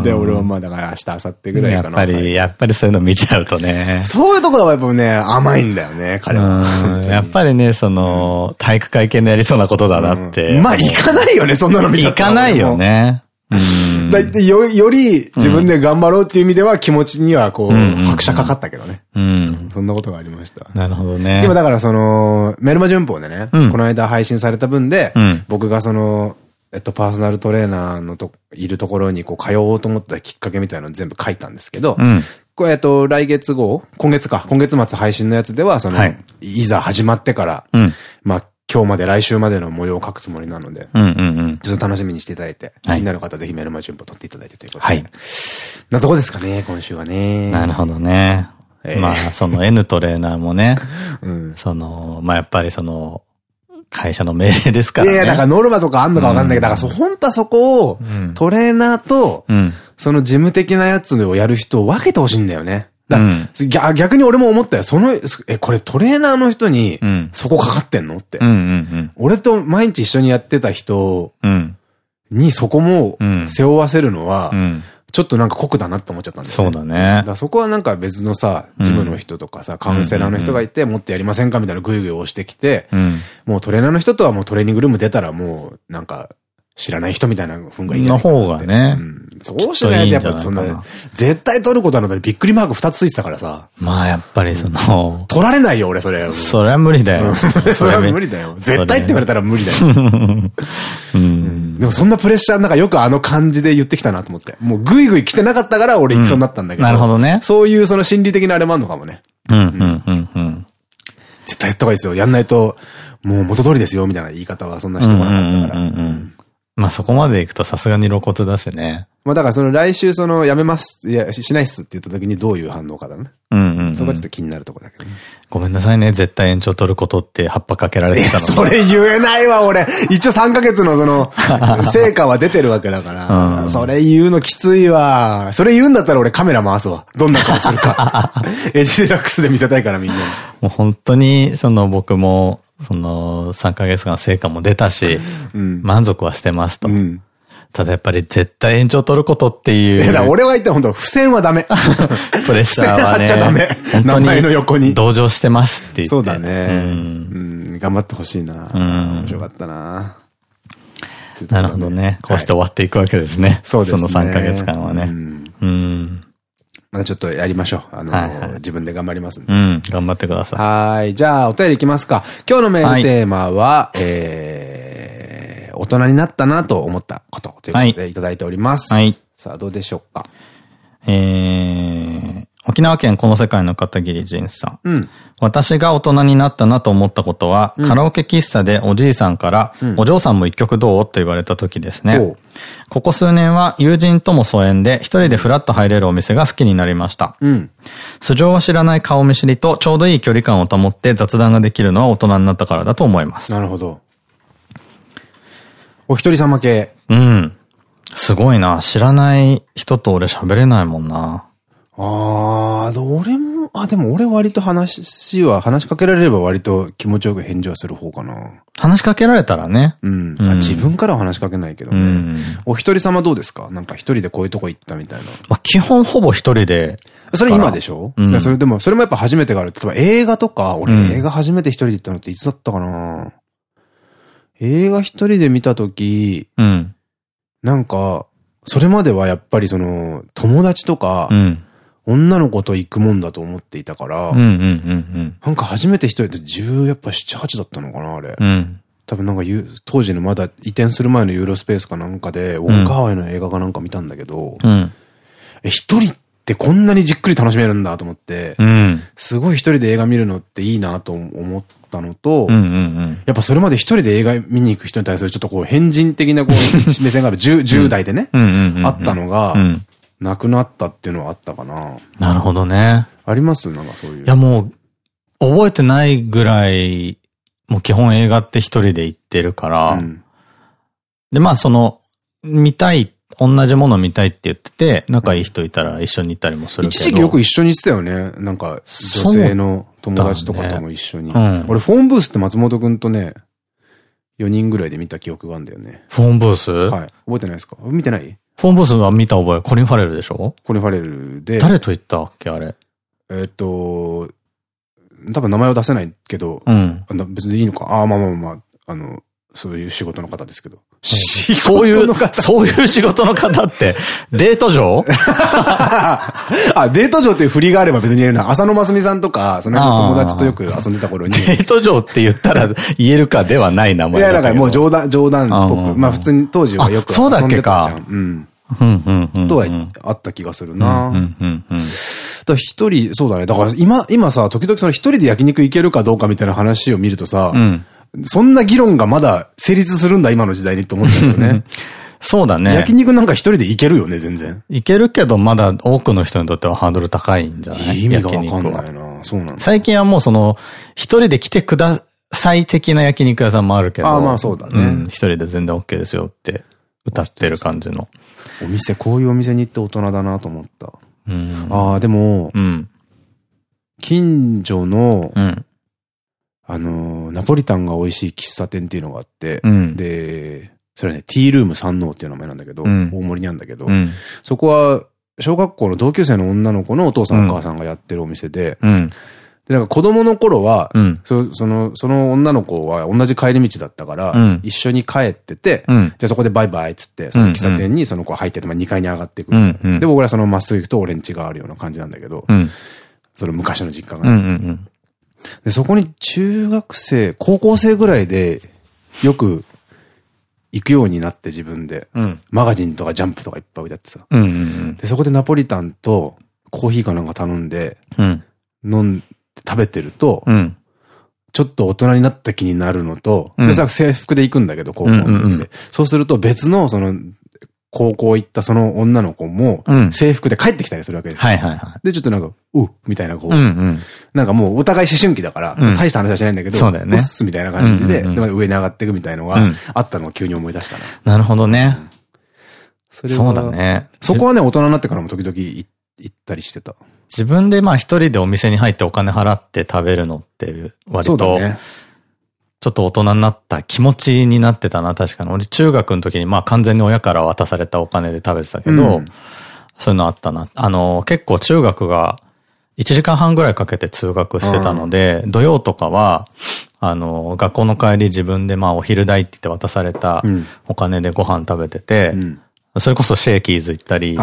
で、俺はまあだから明日、明後日ぐらいかな。やっぱり、やっぱりそういうの見ちゃうとね。そういうところはやっぱね、甘いんだよね、彼は。やっぱりね、その、体育会系のやりそうなことだなって。まあ、行かないよね、そんなの見ちゃった行かないよね。だよより自分で頑張ろうっていう意味では気持ちにはこう、拍車かかったけどね。うん。そんなことがありました。なるほどね。今だからその、メルマ旬報でね、この間配信された分で、僕がその、えっと、パーソナルトレーナーのと、いるところにこう通おうと思ったきっかけみたいなの全部書いたんですけど、うん、これ、えっと、来月号今月か。今月末配信のやつでは、その、はい、いざ始まってから、うん、まあ、今日まで来週までの模様を書くつもりなので、ちょっと楽しみにしていただいて、気になる方はぜひメルマ順報取っていただいてということで。はい。なとこですかね、今週はね。なるほどね。えー、まあ、その N トレーナーもね、うん、その、まあやっぱりその、会社の命令ですからね。いやいや、だからノルマとかあんのかわかんないけど、だからそ、本当はそこを、トレーナーと、その事務的なやつをやる人を分けてほしいんだよね。だ、うん、逆に俺も思ったよ。その、え、これトレーナーの人に、そこかかってんの？って。俺と毎日一緒にやってた人にそこも背負わせるのは、ちょっとなんか酷だなって思っちゃったんだよね。そうだね。だそこはなんか別のさ、ジムの人とかさ、カウンセラーの人がいて、もっとやりませんかみたいなグイグイ押してきて、もうトレーナーの人とはもうトレーニングルーム出たらもう、なんか、知らない人みたいなふんがいいの方がね。そうしないとやっぱそんな、絶対取ることなのにびっくりマーク二つついてたからさ。まあやっぱりその、取られないよ俺それ。それは無理だよ。それは無理だよ。絶対って言われたら無理だよ。でもそんなプレッシャーなんかよくあの感じで言ってきたなと思って。もうグイグイ来てなかったから俺行きそうになったんだけど。なるほどね。そういうその心理的なあれもあるのかもね。うんうんうんうん。絶対やった方がいいですよ。やんないと、もう元通りですよ、みたいな言い方はそんなしてこなかったから。まあそこまで行くとさすがに露骨だしね。まあだからその来週そのやめます、いや、しないっすって言った時にどういう反応かだね。うんうん、そこはちょっと気になるとこだけどね。ごめんなさいね、絶対延長取ることって葉っぱかけられてたのそれ言えないわ、俺。一応3ヶ月のその、成果は出てるわけだから。うん、それ言うのきついわ。それ言うんだったら俺カメラ回すわ。どんな顔するか。エッジデラックスで見せたいからみんなに。もう本当に、その僕も、その3ヶ月間成果も出たし、うん、満足はしてますと。うんただやっぱり絶対延長取ることっていう。いや、俺は言ったら本当付箋はダメ。プレッシャーはね。っちゃダメ。名前の横に。同情してますって言って。そうだね。うん。頑張ってほしいな。うん。面白かったな。なるほどね。こうして終わっていくわけですね。そうですね。その3ヶ月間はね。うん。またちょっとやりましょう。あの、自分で頑張りますんで。うん。頑張ってください。はい。じゃあ、お便りいきますか。今日のメールテーマは、えー、大人になったなと思ったことということでいただいております。はい。さあ、どうでしょうか？えー、沖縄県この世界の片桐仁さん。うん、私が大人になったなと思ったことは、うん、カラオケ喫茶でおじいさんから、うん、お嬢さんも一曲どう？と言われた時ですね。ここ数年は友人とも疎遠で、一人でフラッと入れるお店が好きになりました。うん、素性は知らない顔見知りとちょうどいい距離感を保って雑談ができるのは大人になったからだと思います。なるほど。お一人様系。うん。すごいな。知らない人と俺喋れないもんな。ああ、俺も、あ、でも俺割と話は、話しかけられれば割と気持ちよく返事はする方かな。話しかけられたらね。うん。うん、自分からは話しかけないけどね。うん、お一人様どうですか？なんか一人でこういうとこ行ったみたいな。まあ基本ほぼ一人で。それ今でしょ？うん、それでも、それもやっぱ初めてがある。例えば映画とか、俺映画初めて一人で行ったのっていつだったかな？映画一人で見たとき、うん、なんか、それまではやっぱりその、友達とか、うん、女の子と行くもんだと思っていたから、なんか初めて一人で10、やっぱ7、8だったのかな、あれ。うん、多分なんか当時のまだ移転する前のユーロスペースかなんかで、ウォンカーワイの映画かなんか見たんだけど、うん、え、一人ってこんなにじっくり楽しめるんだと思って、うん、すごい一人で映画見るのっていいなと思ったのと、やっぱそれまで一人で映画見に行く人に対するちょっとこう変人的なこう 目線がある 10, 10代でね、あったのが、なくなったっていうのはあったかな。なるほどね。あります？なんかそういう。いやもう、覚えてないぐらい、もう基本映画って一人で行ってるから、うん、で、まあその、見たい、同じもの見たいって言ってて、仲いい人いたら一緒に行ったりもするけど。一時期よく一緒に行ってたよね。なんか、女性の友達とかとも一緒に。ねうん、俺、フォンブースって松本くんとね、4人ぐらいで見た記憶があるんだよね。フォンブース？はい。覚えてないですか？見てない？フォンブースは見た覚え、コリン・ファレルでしょ？コリン・ファレルで。誰と言ったっけあれ？えっと、多分名前は出せないけど、うん、別にいいのか。ああ、まあまあまあ、あの、そういう仕事の方ですけど。そういう、そういう仕事の方って、デート上？あ、デート上っていう振りがあれば別に言えるな。浅野真澄さんとか、その友達とよく遊んでた頃に。デート上って言ったら言えるかではない名前いや、だからもう冗談、冗談っぽく。まあ普通に当時はよく遊んでたじゃん。そうだっけか。うん。とはあった気がするな。一人、そうだね。だから今、今さ、時々その一人で焼肉行けるかどうかみたいな話を見るとさ、うんそんな議論がまだ成立するんだ、今の時代にと思ったけどね。そうだね。焼肉なんか一人でいけるよね、全然。いけるけど、まだ多くの人にとってはハードル高いんじゃない？意味がわかんないな。そうなん最近はもうその、一人で来てください的な焼肉屋さんもあるけど。ああ、まあそうだね。うん。一人で全然 OK ですよって歌ってる感じの。お店、こういうお店に行って大人だなと思った。うん。ああ、でも、うん。近所の、うん。あの、ナポリタンが美味しい喫茶店っていうのがあって、うん、で、それね、ティールーム三能っていう名前なんだけど、うん、大森にあるんだけど、うん、そこは、小学校の同級生の女の子のお父さんお母さんがやってるお店で、で、なんか子供の頃は、そその、その女の子は同じ帰り道だったから、一緒に帰ってて、じゃあそこでバイバイっつって、その喫茶店にその子入ってて、まあ、2階に上がっていく。で、僕らそのまっすぐ行くと俺ん家があるような感じなんだけど、その昔の実家がね。で、そこに中学生、高校生ぐらいでよく行くようになって自分で。うん、マガジンとかジャンプとかいっぱい置いてあってさ。で、そこでナポリタンとコーヒーかなんか頼んで、うん、飲んで食べてると、うん、ちょっと大人になった気になるのと、でさ、制服で行くんだけど、高校の時で。そうすると別の、その、高校行ったその女の子も、制服で帰ってきたりするわけですよ。はいはいはい。で、ちょっとなんか、うみたいな、こう、なんかもうお互い思春期だから、大した話はしないんだけど、そうだよね。すみたいな感じで、上に上がっていくみたいのがあったのを急に思い出したな。なるほどね。そうだね。そこはね、大人になってからも時々行ったりしてた。自分でまあ一人でお店に入ってお金払って食べるのって割と、ね、ちょっと大人になった気持ちになってたな、確かに。俺中学の時にまあ完全に親から渡されたお金で食べてたけど、うん、そういうのあったな。あの、結構中学が1時間半ぐらいかけて通学してたので、土曜とかは、あの、学校の帰り自分でまあお昼代って言って渡されたお金でご飯食べてて、うんそれこそシェーキーズ行ったり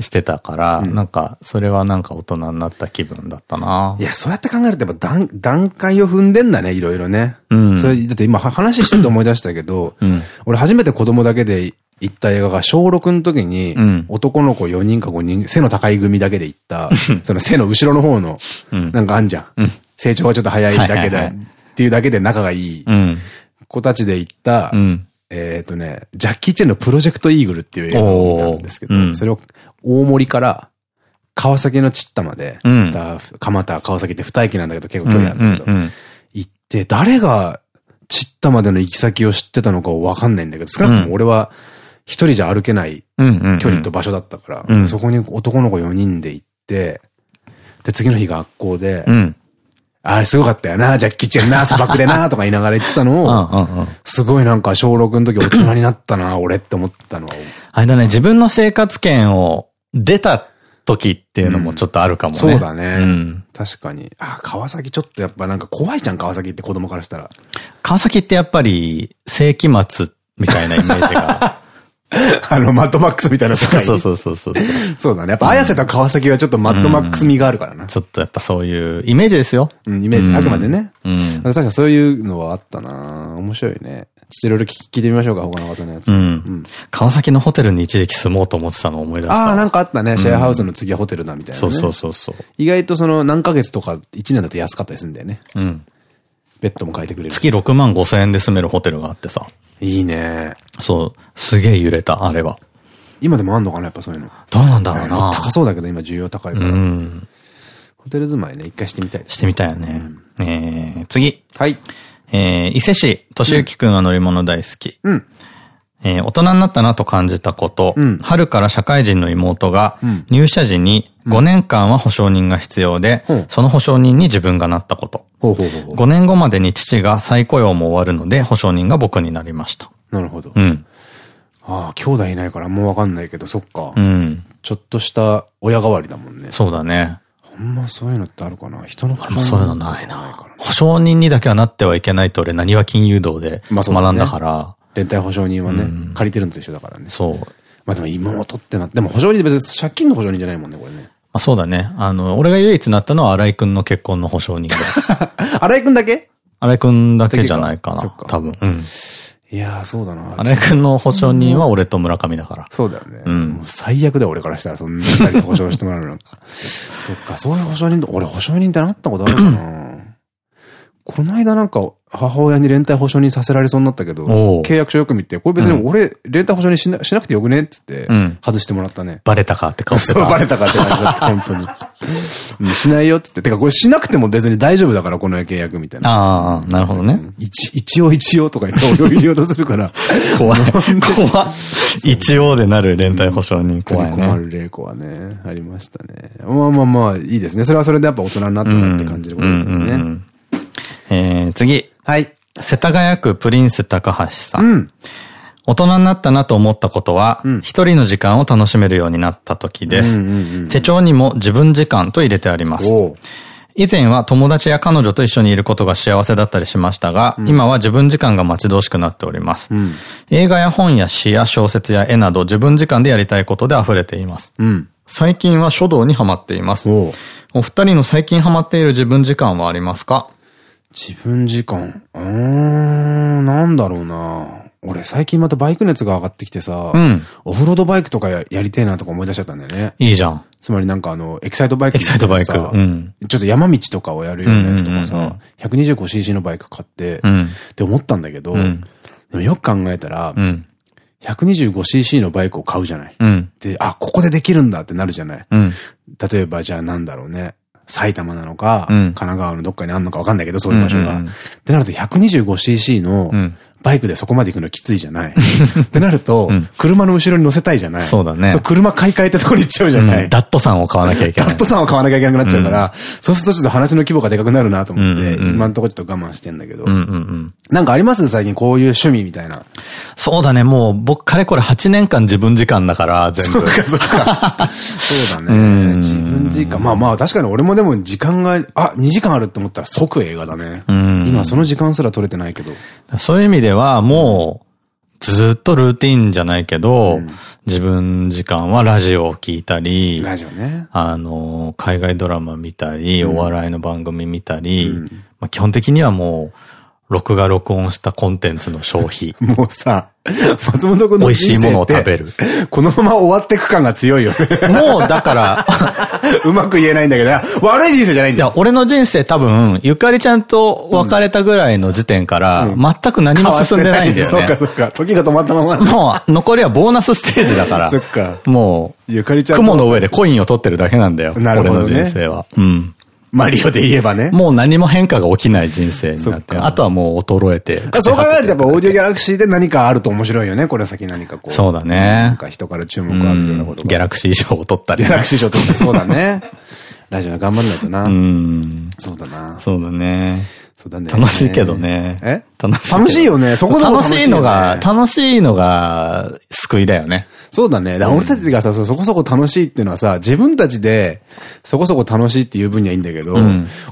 してたから、なんか、それはなんか大人になった気分だったな。いや、そうやって考えるとやっぱ段段階を踏んでんだね、いろいろね。うん。それ、だって今話してて思い出したけど、うん、俺初めて子供だけで行った映画が小6の時に、男の子4人か5人、背の高い組だけで行った、その背の後ろの方の、なんかあんじゃん。成長がちょっと早いだけで、っていうだけで仲がいい子たちで行った、えっとね、ジャッキー・チェンのプロジェクト・イーグルっていう映画を見たんですけど、うん、それを大森から川崎のチッタまで、うん、蒲田、川崎って二駅なんだけど結構距離あるんだけど、行って、誰がチッタまでの行き先を知ってたのかわかんないんだけど、少なくとも俺は一人じゃ歩けない距離と場所だったから、そこに男の子4人で行って、で、次の日学校で、うんあれすごかったよな、ジャッキーチェンな、砂漠でな、とか言いながら言ってたのを、すごいなんか小6の時大人になったな、俺って思ったのあれだね、自分の生活圏を出た時っていうのもちょっとあるかもね。そうだね。うん、確かに。あ、川崎ちょっとやっぱなんか怖いじゃん、川崎って子供からしたら。川崎ってやっぱり世紀末みたいなイメージが あの、マッドマックスみたいな世界 そうそうそうそう。そうだね。やっぱ、綾瀬と川崎はちょっとマッドマックス味があるからな。ちょっとやっぱそういうイメージですよ。うん、イメージ。あくまでね。うん。確かそういうのはあったな面白いね。ちょっといろいろ聞いてみましょうか、他の方のやつ。うん。川崎のホテルに一時期住もうと思ってたのを思い出した。ああ、なんかあったね。シェアハウスの次はホテルだみたいな。そうそうそうそう。意外とその何ヶ月とか1年だと安かったりするんだよね。うん。ベッドも変えてくれる。月6万5千円で住めるホテルがあってさ。いいね。そう。すげえ揺れた、あれは。今でもあんのかなやっぱそういうの。どうなんだろうな。高そうだけど今需要高いから。うん。ホテル住まいね、一回してみたいしてみたいよね。うん、えー、次。はい。えー、伊勢市、としゆきくんは乗り物大好き。うん。えー、大人になったなと感じたこと、うん、春から社会人の妹が、入社時に5年間は保証人が必要で、うん、その保証人に自分がなったこと。5年後までに父が再雇用も終わるので、保証人が僕になりました。なるほど。うん。ああ、兄弟いないからもうわかんないけど、そっか。うん。ちょっとした親代わりだもんね。そうだね。ほんまそういうのってあるかな人の保証人そういうのないな。保証人にだけはなってはいけないと俺、何は金融道で学んだから。連帯保証人はね、借りてるのと一緒だからね。そう。まあでも妹ってなって、でも保証人って別に借金の保証人じゃないもんね、これね。あそうだね。あの、俺が唯一なったのは荒井くんの結婚の保証人で。荒井くんだけ？荒井くんだけじゃないかな。多分。うん。いやー、そうだな。荒井くんの保証人は俺と村上だから。そうだよね。うん。最悪だ俺からしたら、そんなに保証してもらうの。そっか、そういう保証人、俺保証人ってなったことあるかなこの間なんか、母親に連帯保証人させられそうになったけど、契約書よく見て、これ別に俺、連帯保証人しなしなくてよくねっつって、外してもらったね。バレたかって顔してた。そう、バレたかって感じだった、本当に。しないよっつって。てか、これしなくても別に大丈夫だから、この契約みたいな。ああ、なるほどね。一、一応一応とか言って俺を入れようとするから。怖い。怖一応でなる連帯保証人怖いね。困る例子はね、ありましたね。まあまあまあ、いいですね。それはそれでやっぱ大人になったなって感じることですよね。えー、次。はい。世田谷区プリンス高橋さん。うん、大人になったなと思ったことは、一、うん、人の時間を楽しめるようになった時です。手帳にも自分時間と入れてあります。以前は友達や彼女と一緒にいることが幸せだったりしましたが、うん、今は自分時間が待ち遠しくなっております。うん、映画や本や詩や小説や絵など自分時間でやりたいことで溢れています。うん、最近は書道にハマっています。お二人の最近ハマっている自分時間はありますか？自分時間。うーん、なんだろうな。俺最近またバイク熱が上がってきてさ、うん、オフロードバイクとかやりてえなとか思い出しちゃったんだよね。いいじゃん。つまりなんかあの、エキサイトバイクエキサイトバイク。うん、ちょっと山道とかをやるようなやつとかさ、125cc のバイク買って、うん、って思ったんだけど、うん、でもよく考えたら、125cc のバイクを買うじゃない。うん。で、あ、ここでできるんだってなるじゃない。うん。例えば、じゃあなんだろうね。埼玉なのか、うん、神奈川のどっかにあんのかわかんないけど、そういう場所が。ってなると 125cc のバイクでそこまで行くのきついじゃない。ってなると、車の後ろに乗せたいじゃない。そうだね。車買い替えたところに行っちゃうじゃない。ダットさんを買わなきゃいけない。ダットさんを買わなきゃいけなくなっちゃうから、そうするとちょっと話の規模がでかくなるなと思って、今んとこちょっと我慢してんだけど。なんかあります最近こういう趣味みたいな？そうだね、もう僕、かれこれ8年間自分時間だから、全部。そうか、そうか。そうだね。自分時間。まあまあ、確かに俺もでも時間が、あ、2時間あるって思ったら即映画だね。今その時間すら取れてないけど。そういう意味では、もう、ずっとルーティンじゃないけど、うん、自分時間はラジオを聞いたり、ラジオね。あの、海外ドラマ見たり、お笑いの番組見たり、うん、まあ基本的にはもう、録画録音したコンテンツの消費。もうさ、松本君の美味しいものを食べる。このまま終わっていく感が強いよね。もうだから、うまく言えないんだけど、悪い人生じゃないんだよ。いや、俺の人生多分、ゆかりちゃんと別れたぐらいの時点から、全く何も進んでないんだよね。そうかそうか。時が止まったまま。もう、残りはボーナスステージだから。そっか。もう、ゆかりちゃん雲の上でコインを取ってるだけなんだよ。なるほど、ね。俺の人生は。うん。マリオで言えばね。もう何も変化が起きない人生になって、あとはもう衰えて。そう考えるとやっぱオーディオギャラクシーで何かあると面白いよね。これ先何かこう。そうだね。なんか人から注目を浴びるようなことギャラクシー賞を取ったり。ギャラクシー賞取ったり。そうだね。ラジオは頑張らないとな。うん。そうだな。そうだね。そうだね。楽しいけどね。え？楽しい。楽しいよね。そこそ楽しいのが、楽しいのが救いだよね。そうだね。だ俺たちがさ、そこそこ楽しいっていうのはさ、自分たちでそこそこ楽しいっていう分にはいいんだけど、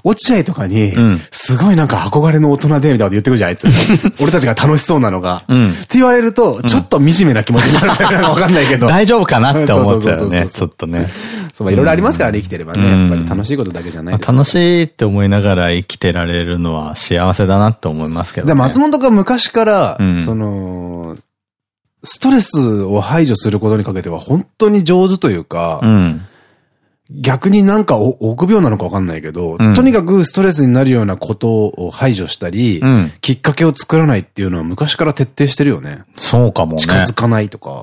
落合とかに、すごいなんか憧れの大人で、みたいなこと言ってくるじゃん、あいつ。俺たちが楽しそうなのが。って言われると、ちょっと惨めな気持ちになるかわかんないけど。大丈夫かなって思っちゃうよね、ちょっとね。そう、いろいろありますからね、生きてればね。やっぱり楽しいことだけじゃない楽しいって思いながら生きてられるのは幸せだなって思いますけどね。松本が昔から、その、ストレスを排除することにかけては本当に上手というか、逆になんか臆病なのかわかんないけど、とにかくストレスになるようなことを排除したり、きっかけを作らないっていうのは昔から徹底してるよね。そうかもね。近づかないとか。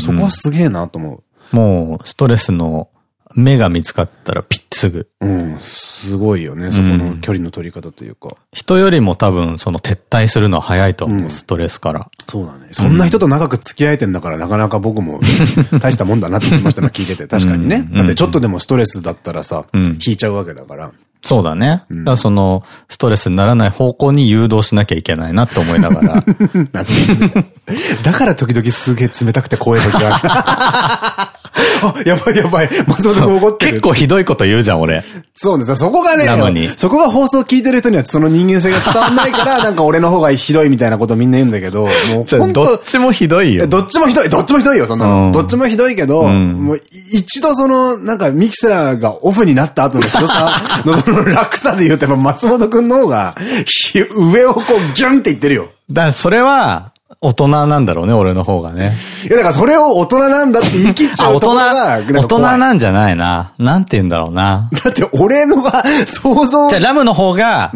そこはすげえなと思う。もう、ストレスの目が見つかったらピッてすぐ。うん。すごいよね。そこの距離の取り方というか。人よりも多分、その撤退するのは早いと思う、ストレスから。そうだね。そんな人と長く付き合えてんだから、なかなか僕も 大したもんだなって思いました聞いてて。確かにね。だってちょっとでもストレスだったらさ、引いちゃうわけだから。そうだね。だからその、ストレスにならない方向に誘導しなきゃいけないなって思いながら。なるほど。だから時々すげえ冷たくて怖い時がある。あ、やばいやばい。松本君怒ってる。結構ひどいこと言うじゃん、俺。そうです。そこがね、そこが放送聞いてる人にはその人間性が伝わんないから、なんか俺の方がひどいみたいなことみんな言うんだけど、もうどっちもひどいよ。どっちもひどい。どっちもひどいよ、そんなの。どっちもひどいけど、もう一度その、なんかミキサーがオフになった後の人さ、のその楽さで言うと、松本君の方が、上をこうギュンって言ってるよ。だからそれは、大人なんだろうね、俺の方がね。いや、だからそれを大人なんだって言い切っちゃうとこが、大人なんじゃないな。なんて言うんだろうな。だって俺のは想像。じゃあラムの方が、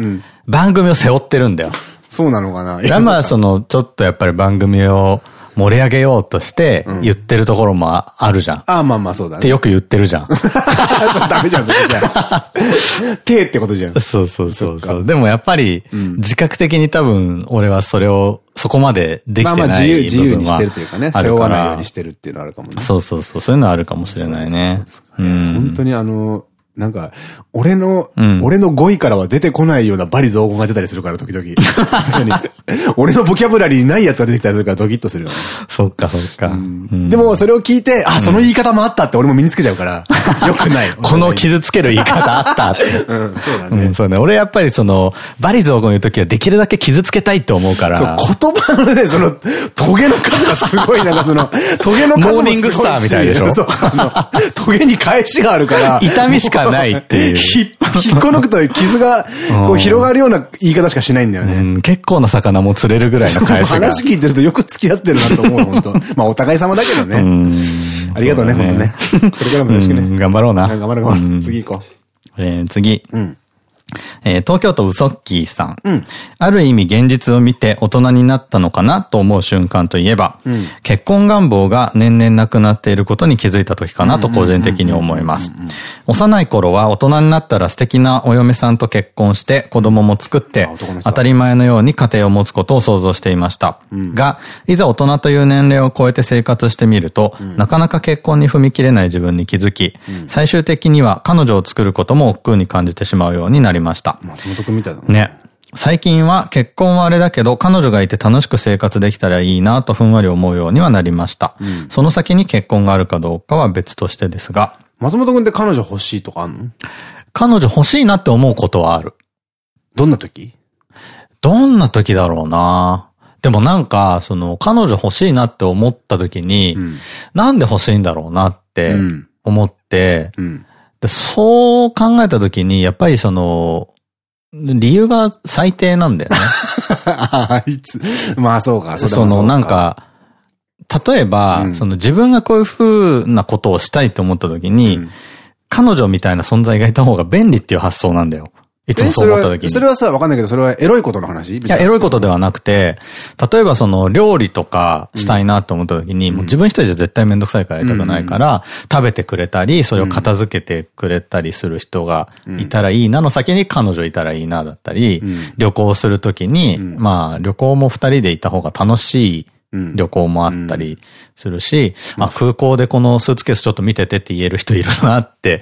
番組を背負ってるんだよ。そうなのかな。ラムはその、ちょっとやっぱり番組を、盛り上げようとして言ってるところもあるじゃん。ああ、まあまあそうだね。ってよく言ってるじゃん。ダメじゃん、それじゃん。手ってことじゃん。そうそうそうそう。でもやっぱり、自覚的に多分、俺はそれを、そこまでできてないまあまあ自由、自由にしてるというかね。背負わないようにしてるっていうのはあるかもね。そうそうそう。そういうのはあるかもしれないね。本当にあの、なんか、俺の、うん、俺の語彙からは出てこないようなバリ造語が出たりするから、時々。俺のボキャブラリーにないやつが出てきたりするからドキッとするよね。そっか、そっか。でも、それを聞いて、あ、その言い方もあったって俺も身につけちゃうから、よくない。この傷つける言い方あったって。うん、そうだね。うん、そうね。俺やっぱりその、バリ造語を言うときはできるだけ傷つけたいって思うから。そう、言葉のね、その、トゲの数がすごい、なんかその、トゲの数モーニングスターみたいでしょそう、あの、トゲに返しがあるから。痛みしかないっていう。引っこ抜くと傷がこう広がるような言い方しかしないんだよね。結構な魚も釣れるぐらいの返しが。話聞いてるとよく付き合ってるなと思う、本当 まあお互い様だけどね。ありがとうね、本当ね。これからもよろしくね。頑張ろうな。頑張ろう、頑張ろう。次行こう。え次。うん。えー、東京都ウソッキーさん。うん、ある意味現実を見て大人になったのかなと思う瞬間といえば、うん、結婚願望が年々なくなっていることに気づいた時かなと個人的に思います。幼い頃は大人になったら素敵なお嫁さんと結婚して子供も作って当たり前のように家庭を持つことを想像していました。うん、が、いざ大人という年齢を超えて生活してみると、なかなか結婚に踏み切れない自分に気づき、最終的には彼女を作ることも億劫に感じてしまうようになりました。松本くんみたいだね。ね。最近は結婚はあれだけど彼女がいて楽しく生活できたらいいなとふんわり思うようにはなりました。うん、その先に結婚があるかどうかは別としてですが。松本くんって彼女欲しいとかあんの？彼女欲しいなって思うことはある。どんな時？どんな時だろうなでもなんか、その、彼女欲しいなって思った時に、うん、なんで欲しいんだろうなって思って、うん、でそう考えた時に、やっぱりその、理由が最低なんだよね。あいつ、まあそうか、そそのなんか、例えば、うん、その自分がこういう風なことをしたいと思った時に、うん、彼女みたいな存在がいた方が便利っていう発想なんだよ。いつもそう思った時に。それはさ、わかんないけど、それはエロいことの話？いや、エロいことではなくて、例えばその料理とかしたいなと思った時に、うん、もう自分一人じゃ絶対めんどくさいからやりたくないから、食べてくれたり、それを片付けてくれたりする人がいたらいいなの先に彼女いたらいいなだったり、うん、旅行するときに、うん、まあ旅行も二人でいた方が楽しい旅行もあったりするし、あ、空港でこのスーツケースちょっと見ててって言える人いるなって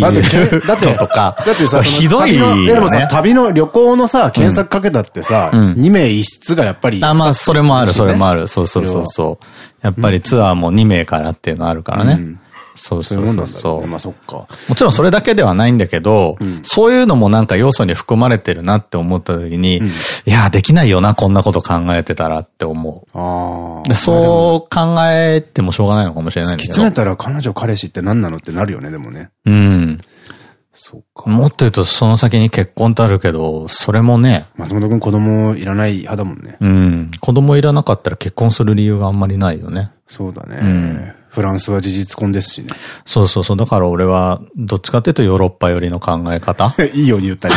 だって、だって、とか。だってさ、ひどい、ね。でもさ、旅の旅行のさ、検索かけたってさ、うん、2名1室がやっぱり。あ、まあ、それもある、それもある。そうそうそうそう。やっぱりツアーも2名からっていうのあるからね。うんそうそうそうそう。まあそっか。もちろんそれだけではないんだけど、うん、そういうのもなんか要素に含まれてるなって思った時に、うん、いや、できないよな、こんなこと考えてたらって思う。ああ。そう考えてもしょうがないのかもしれないけど。突き詰めたら彼女彼氏って何なのってなるよね、でもね。うん。そうか。もっと言うとその先に結婚ってあるけど、それもね。松本くん子供いらない派だもんね。うん。子供いらなかったら結婚する理由があんまりないよね。そうだね。うんフランスは事実婚ですしね。そうそうそう。だから俺は、どっちかっていうとヨーロッパ寄りの考え方 いいように言ったり。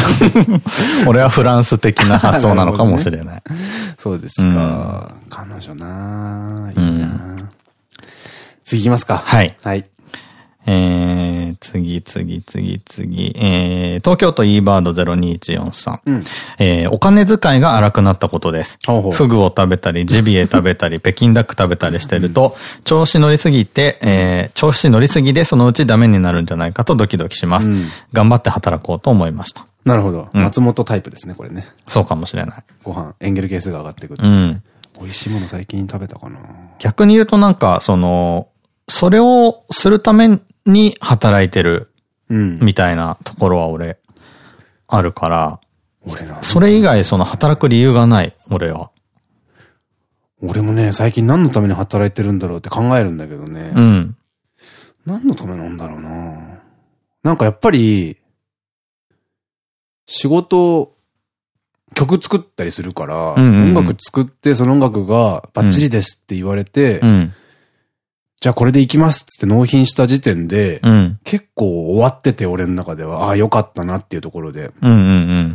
俺はフランス的な発想なのかもしれない。ね、そうですか。うん、彼女なぁ。いいな、うん、次行きますか。はい。はい。えー、次、次、次、次。えー、東京都 e バード02143。うん、えー、お金遣いが荒くなったことです。ほうほうフグを食べたり、ジビエ食べたり、北京ダック食べたりしてると、調子乗りすぎて、えー、調子乗りすぎでそのうちダメになるんじゃないかとドキドキします。うん、頑張って働こうと思いました。なるほど。うん、松本タイプですね、これね。そうかもしれない。ご飯、エンゲル係数が上がってくる。うん。美味しいもの最近食べたかな逆に言うとなんか、その、それをするために働いてる、みたいなところは俺、あるから、俺それ以外その働く理由がない、俺は。俺もね、最近何のために働いてるんだろうって考えるんだけどね。うん。何のためなんだろうななんかやっぱり、仕事、曲作ったりするから、音楽作ってその音楽がバッチリですって言われて、うん、じゃあこれで行きますって納品した時点で、うん、結構終わってて俺の中では、ああよかったなっていうところで。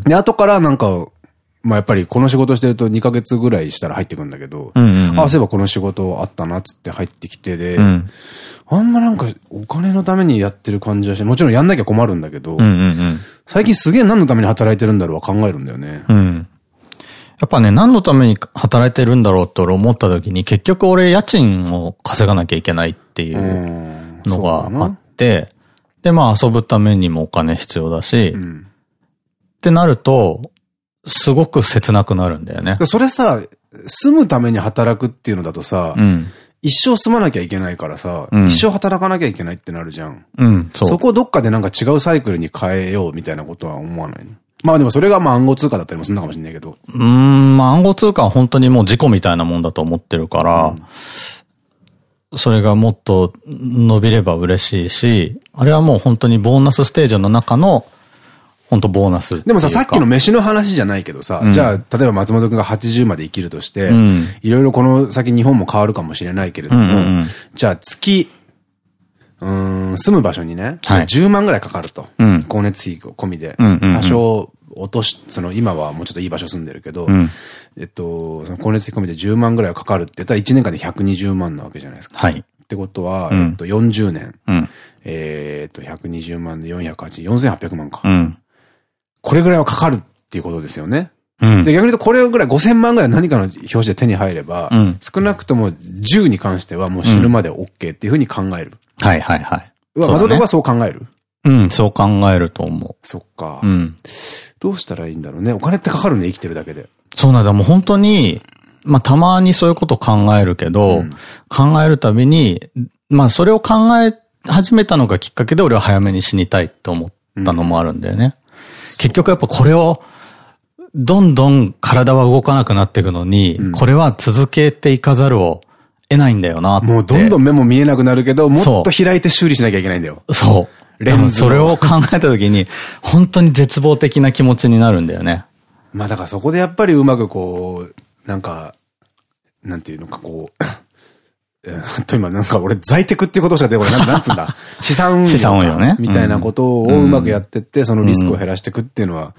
で、後からなんか、まあやっぱりこの仕事してると2ヶ月ぐらいしたら入ってくんだけど、ああ、そういえばこの仕事あったなっつって入ってきてで、うん、あんまなんかお金のためにやってる感じはして、もちろんやんなきゃ困るんだけど、最近すげえ何のために働いてるんだろうは考えるんだよね。うんやっぱね、何のために働いてるんだろうって俺思った時に、結局俺家賃を稼がなきゃいけないっていうのがあって、で、まあ遊ぶためにもお金必要だし、うん、ってなると、すごく切なくなるんだよね。それさ、住むために働くっていうのだとさ、うん、一生住まなきゃいけないからさ、うん、一生働かなきゃいけないってなるじゃん。うん、そそこをどっかでなんか違うサイクルに変えようみたいなことは思わないの？まあでもそれがまあ暗号通貨だったりもするのかもしれないけど。うん、まあ暗号通貨は本当にもう事故みたいなもんだと思ってるから、うん、それがもっと伸びれば嬉しいし、あれはもう本当にボーナスステージの中の、本当ボーナス。でもさ、さっきの飯の話じゃないけどさ、うん、じゃあ、例えば松本くんが80まで生きるとして、いろいろこの先日本も変わるかもしれないけれども、じゃあ月、うん、住む場所にね、はい、10万ぐらいかかると。うん、光熱費込みで。多少落とし、その今はもうちょっといい場所住んでるけど、うん、えっと、その光熱費込みで10万ぐらいかかるって言ったら1年間で120万なわけじゃないですか。はい。ってことは、うん、えっと、40年。うん、えっと、120万で480、4800万か。うん、これぐらいはかかるっていうことですよね。うん、で、逆に言うとこれぐらい5000万ぐらい何かの表紙で手に入れば、うん、少なくとも10に関してはもう死ぬまで OK っていうふうに考える。はいはいはい。松本はそう考える？うん、そう考えると思う。そっか。うん。どうしたらいいんだろうね。お金ってかかるね、生きてるだけで。そうなんだ。もう本当に、まあたまにそういうこと考えるけど、うん、考えるたびに、まあそれを考え始めたのがきっかけで俺は早めに死にたいって思ったのもあるんだよね。うん、結局やっぱこれを、どんどん体は動かなくなっていくのに、うん、これは続けていかざるを得ないんだよなもうどんどん目も見えなくなるけど、もっと開いて修理しなきゃいけないんだよ。そう。レンズ。それを考えた時に、本当に絶望的な気持ちになるんだよね。まあだからそこでやっぱりうまくこう、なんか、なんていうのかこう、えっと今なんか俺在宅っていうことしか出てこない。なんつうんだ？資産運用。資産運用ね。みたいなことをうまくやってって、そのリスクを減らしていくっていうのは、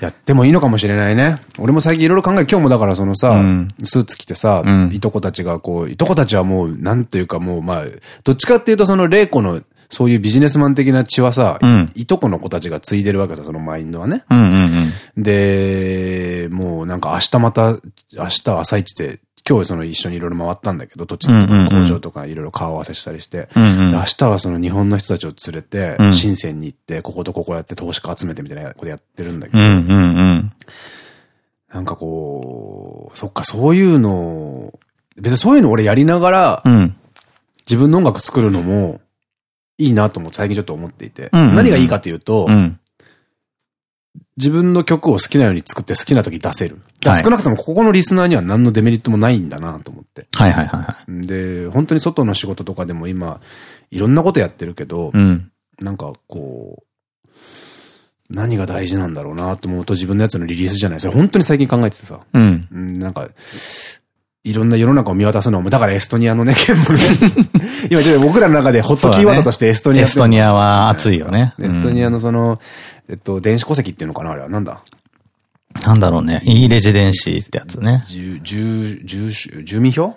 やってもいいのかもしれないね。俺も最近いろいろ考え、今日もだからそのさ、うん、スーツ着てさ、うん、いとこたちがこう、いとこたちはもう、なんというかもう、まあ、どっちかっていうとその玲子のそういうビジネスマン的な血はさ、うん、いとこの子たちが継いでるわけさ、そのマインドはね。で、もうなんか明日また、明日朝一で、今日その一緒にいろいろ回ったんだけど、栃木とか工場とかいろいろ顔合わせしたりして、明日はその日本の人たちを連れて、深センに行って、こことここやって投資家集めてみたいなことやってるんだけど、なんかこう、そっか、そういうの、別にそういうの俺やりながら、自分の音楽作るのも、いいなとも最近ちょっと思っていて。何がいいかというと、うん、自分の曲を好きなように作って好きな時出せる。はい、少なくともここのリスナーには何のデメリットもないんだなと思って。はいはいはい。で、本当に外の仕事とかでも今、いろんなことやってるけど、うん、なんかこう、何が大事なんだろうなと思うと自分のやつのリリースじゃない。それ本当に最近考えててさ。うん。なんか、いろんな世の中を見渡すのも、だからエストニアのね、件もね、今僕らの中でホットキーワードとしてエストニア、ね、エストニアは熱いよね。エストニアのその、えっと、電子戸籍っていうのかなあれはなんだ？なんだろうね。いいレジデンシーってやつね。住、住、住、住民票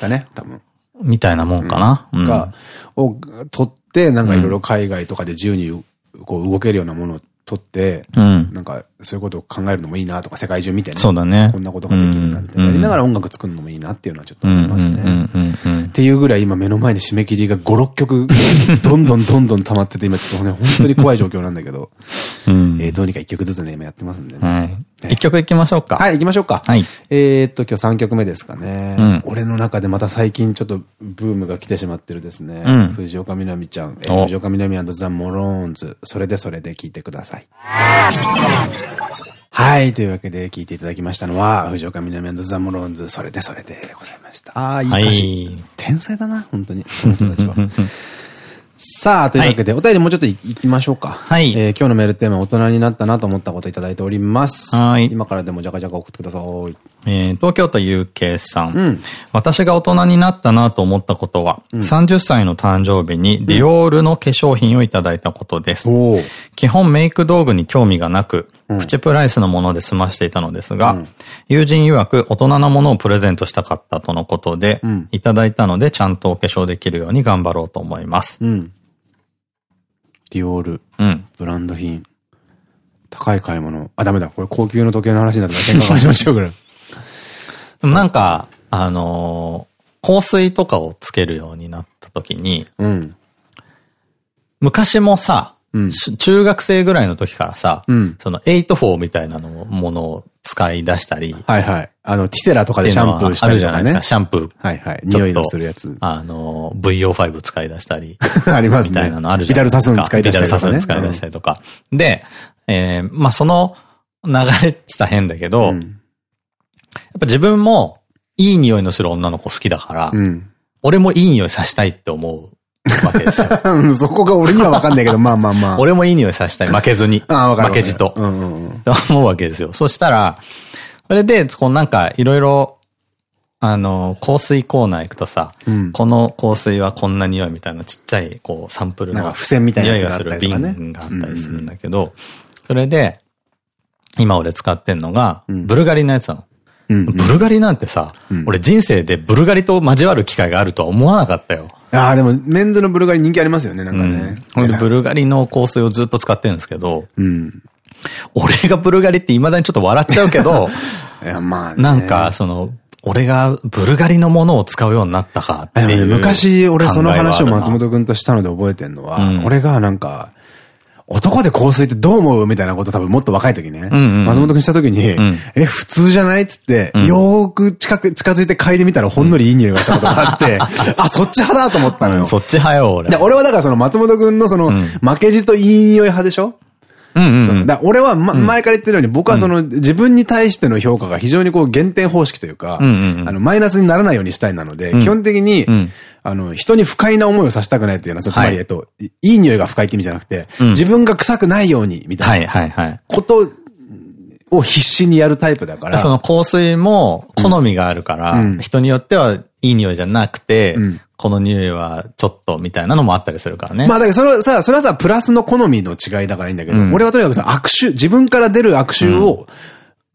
だね、多分。みたいなもんかな。うん、が、を取って、なんかいろいろ海外とかで自由にこう動けるようなものを取って、うん、なんかそういうことを考えるのもいいなとか、世界中見てね。そうだね。こんなことができるんだみたいな。やりながら音楽作るのもいいなっていうのはちょっと思いますね。っていうぐらい今目の前に締め切りが5、6曲、どんどんどんどん溜まってて、今ちょっとね、本当に怖い状況なんだけど、うん、えどうにか1曲ずつね、今やってますんでね。はい一曲いきましょうか。はい、行きましょうか。はい。えっと、今日3曲目ですかね。うん、俺の中でまた最近ちょっとブームが来てしまってるですね。うん、藤岡みなみちゃん、えー、藤岡みなみザ・モローンズ、それでそれで聴いてください。はい。というわけで聴いていただきましたのは、藤岡みなみザ・モローンズ、それでそれでございました。ああ、いい歌詞。はい、天才だな、本当に。この人たちは。さあ、というわけで、お便りもうちょっといきましょうか。はい。えー、今日のメールテーマ、大人になったなと思ったこといただいております。はい。今からでもじゃかじゃか送ってください。えー、東京都 UK さん。うん、私が大人になったなと思ったことは、うん、30歳の誕生日にディオールの化粧品をいただいたことです。うん、基本メイク道具に興味がなく、プチプライスのもので済ましていたのですが、うん、友人曰く大人なものをプレゼントしたかったとのことで、いただいたのでちゃんとお化粧できるように頑張ろうと思います。うんディオール。うん。ブランド品。高い買い物。あ、ダメだ。これ高級の時計の話になったら 喧嘩が始まっちゃうから。なんか、あのー、香水とかをつけるようになった時に、うん。昔もさ、うん、中学生ぐらいの時からさ、うん、その8-4みたいなのものを使い出したり。はいはい。あの、ティセラとかでシャンプーしたりね、あるじゃないですか、シャンプー。はいはい。匂いのするやつ。あの、VO5 使い出したり。ありますね。みたいなのあるじゃないですか。ビダルサスン使い出したりとか、ビダルサスン使い出したりとか。うん、で、えー、まあその流れって言変だけど、うん、やっぱ自分もいい匂いのする女の子好きだから、うん、俺もいい匂いさしたいって思うわけですよ。そこが俺にはわかんないけど、まあまあまあ。俺もいい匂いさせたい。負けずに。負けじと。思うわけですよ。そしたら、それで、こうなんかいろいろあの、香水コーナー行くとさ、うん、この香水はこんな匂いみたいなちっちゃい、こう、サンプルの。なんか付箋みたいな匂いがする瓶があったりするんだけど、それで、今俺使ってんのが、ブルガリのやつなの。ブルガリなんてさ、俺人生でブルガリと交わる機会があるとは思わなかったよ。ああ、でも、メンズのブルガリ人気ありますよね、なんかね。ほん。で、ブルガリの香水をずっと使ってるんですけど、うん、俺がブルガリって未だにちょっと笑っちゃうけど、いや、まあ、なんか、その、俺がブルガリのものを使うようになったかっていう。昔、俺その話を松本くんとしたので覚えてんのは、うん、俺がなんか、男で香水ってどう思うみたいなこと多分もっと若い時ね。松本くんした時に、うん、え、普通じゃないっつって、うん、よーく近く、近づいて嗅いでみたらほんのりいい匂いがしたことがあって、あ、そっち派だと思ったのよ。そっち派よ、俺。で、俺はだからその松本くんのその、負けじといい匂い派でしょ？うんだ俺は、ま、前から言ってるように、僕はその、自分に対しての評価が非常にこう減点方式というか、あの、マイナスにならないようにしたいなので、基本的に、あの、人に不快な思いをさせたくないっていうのは、つまり、えっと、いい匂いが不快って意味じゃなくて、自分が臭くないように、みたいな。ことを必死にやるタイプだから。その香水も好みがあるから、人によってはいい匂いじゃなくて、この匂いはちょっとみたいなのもあったりするからね。まあだけどそれはさ、それはさ、プラスの好みの違いだからいいんだけど、俺はとにかくさ、悪臭、自分から出る悪臭を、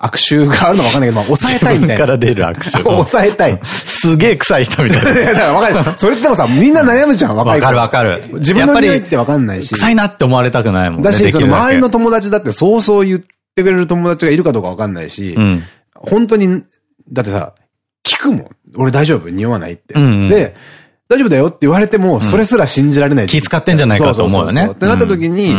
悪臭があるのかわかんないけど、まあ、抑えたいみたいな。から出る悪臭。抑えたい。すげえ臭い人みたいな。いや、だからわかる。それってもさ、みんな悩むじゃん、若いわかるわかる。自分の匂いってわかんないし。臭いなって思われたくないもんね。だし、その周りの友達だってそうそう言ってくれる友達がいるかどうかわかんないし、うん、本当に、だってさ、聞くもん。俺大丈夫？匂わないって。で、大丈夫だよって言われても、それすら信じられない。気使ってんじゃないかと思うよね。ってなった時に、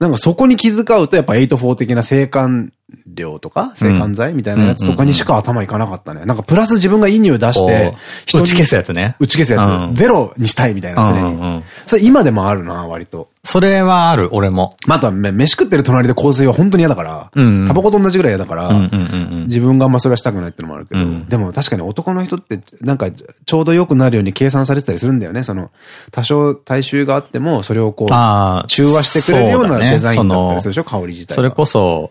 なんかそこに気遣うとやっぱ84的な生還料とか、制汗剤みたいなやつとかにしか頭いかなかったね。なんかプラス自分がいい匂い出して、打ち消すやつね。打ち消すやつ。ゼロにしたいみたいな、常に。それ今でもあるな、割と。それはある、俺も。まあ、あとは、飯食ってる隣で香水は本当に嫌だから、タバコと同じぐらい嫌だから、自分があんまそれはしたくないってのもあるけど、でも確かに男の人って、なんか、ちょうど良くなるように計算されてたりするんだよね。その、多少体臭があっても、それをこう、中和してくれるようなデザインだったりするでしょ、香り自体それこそ、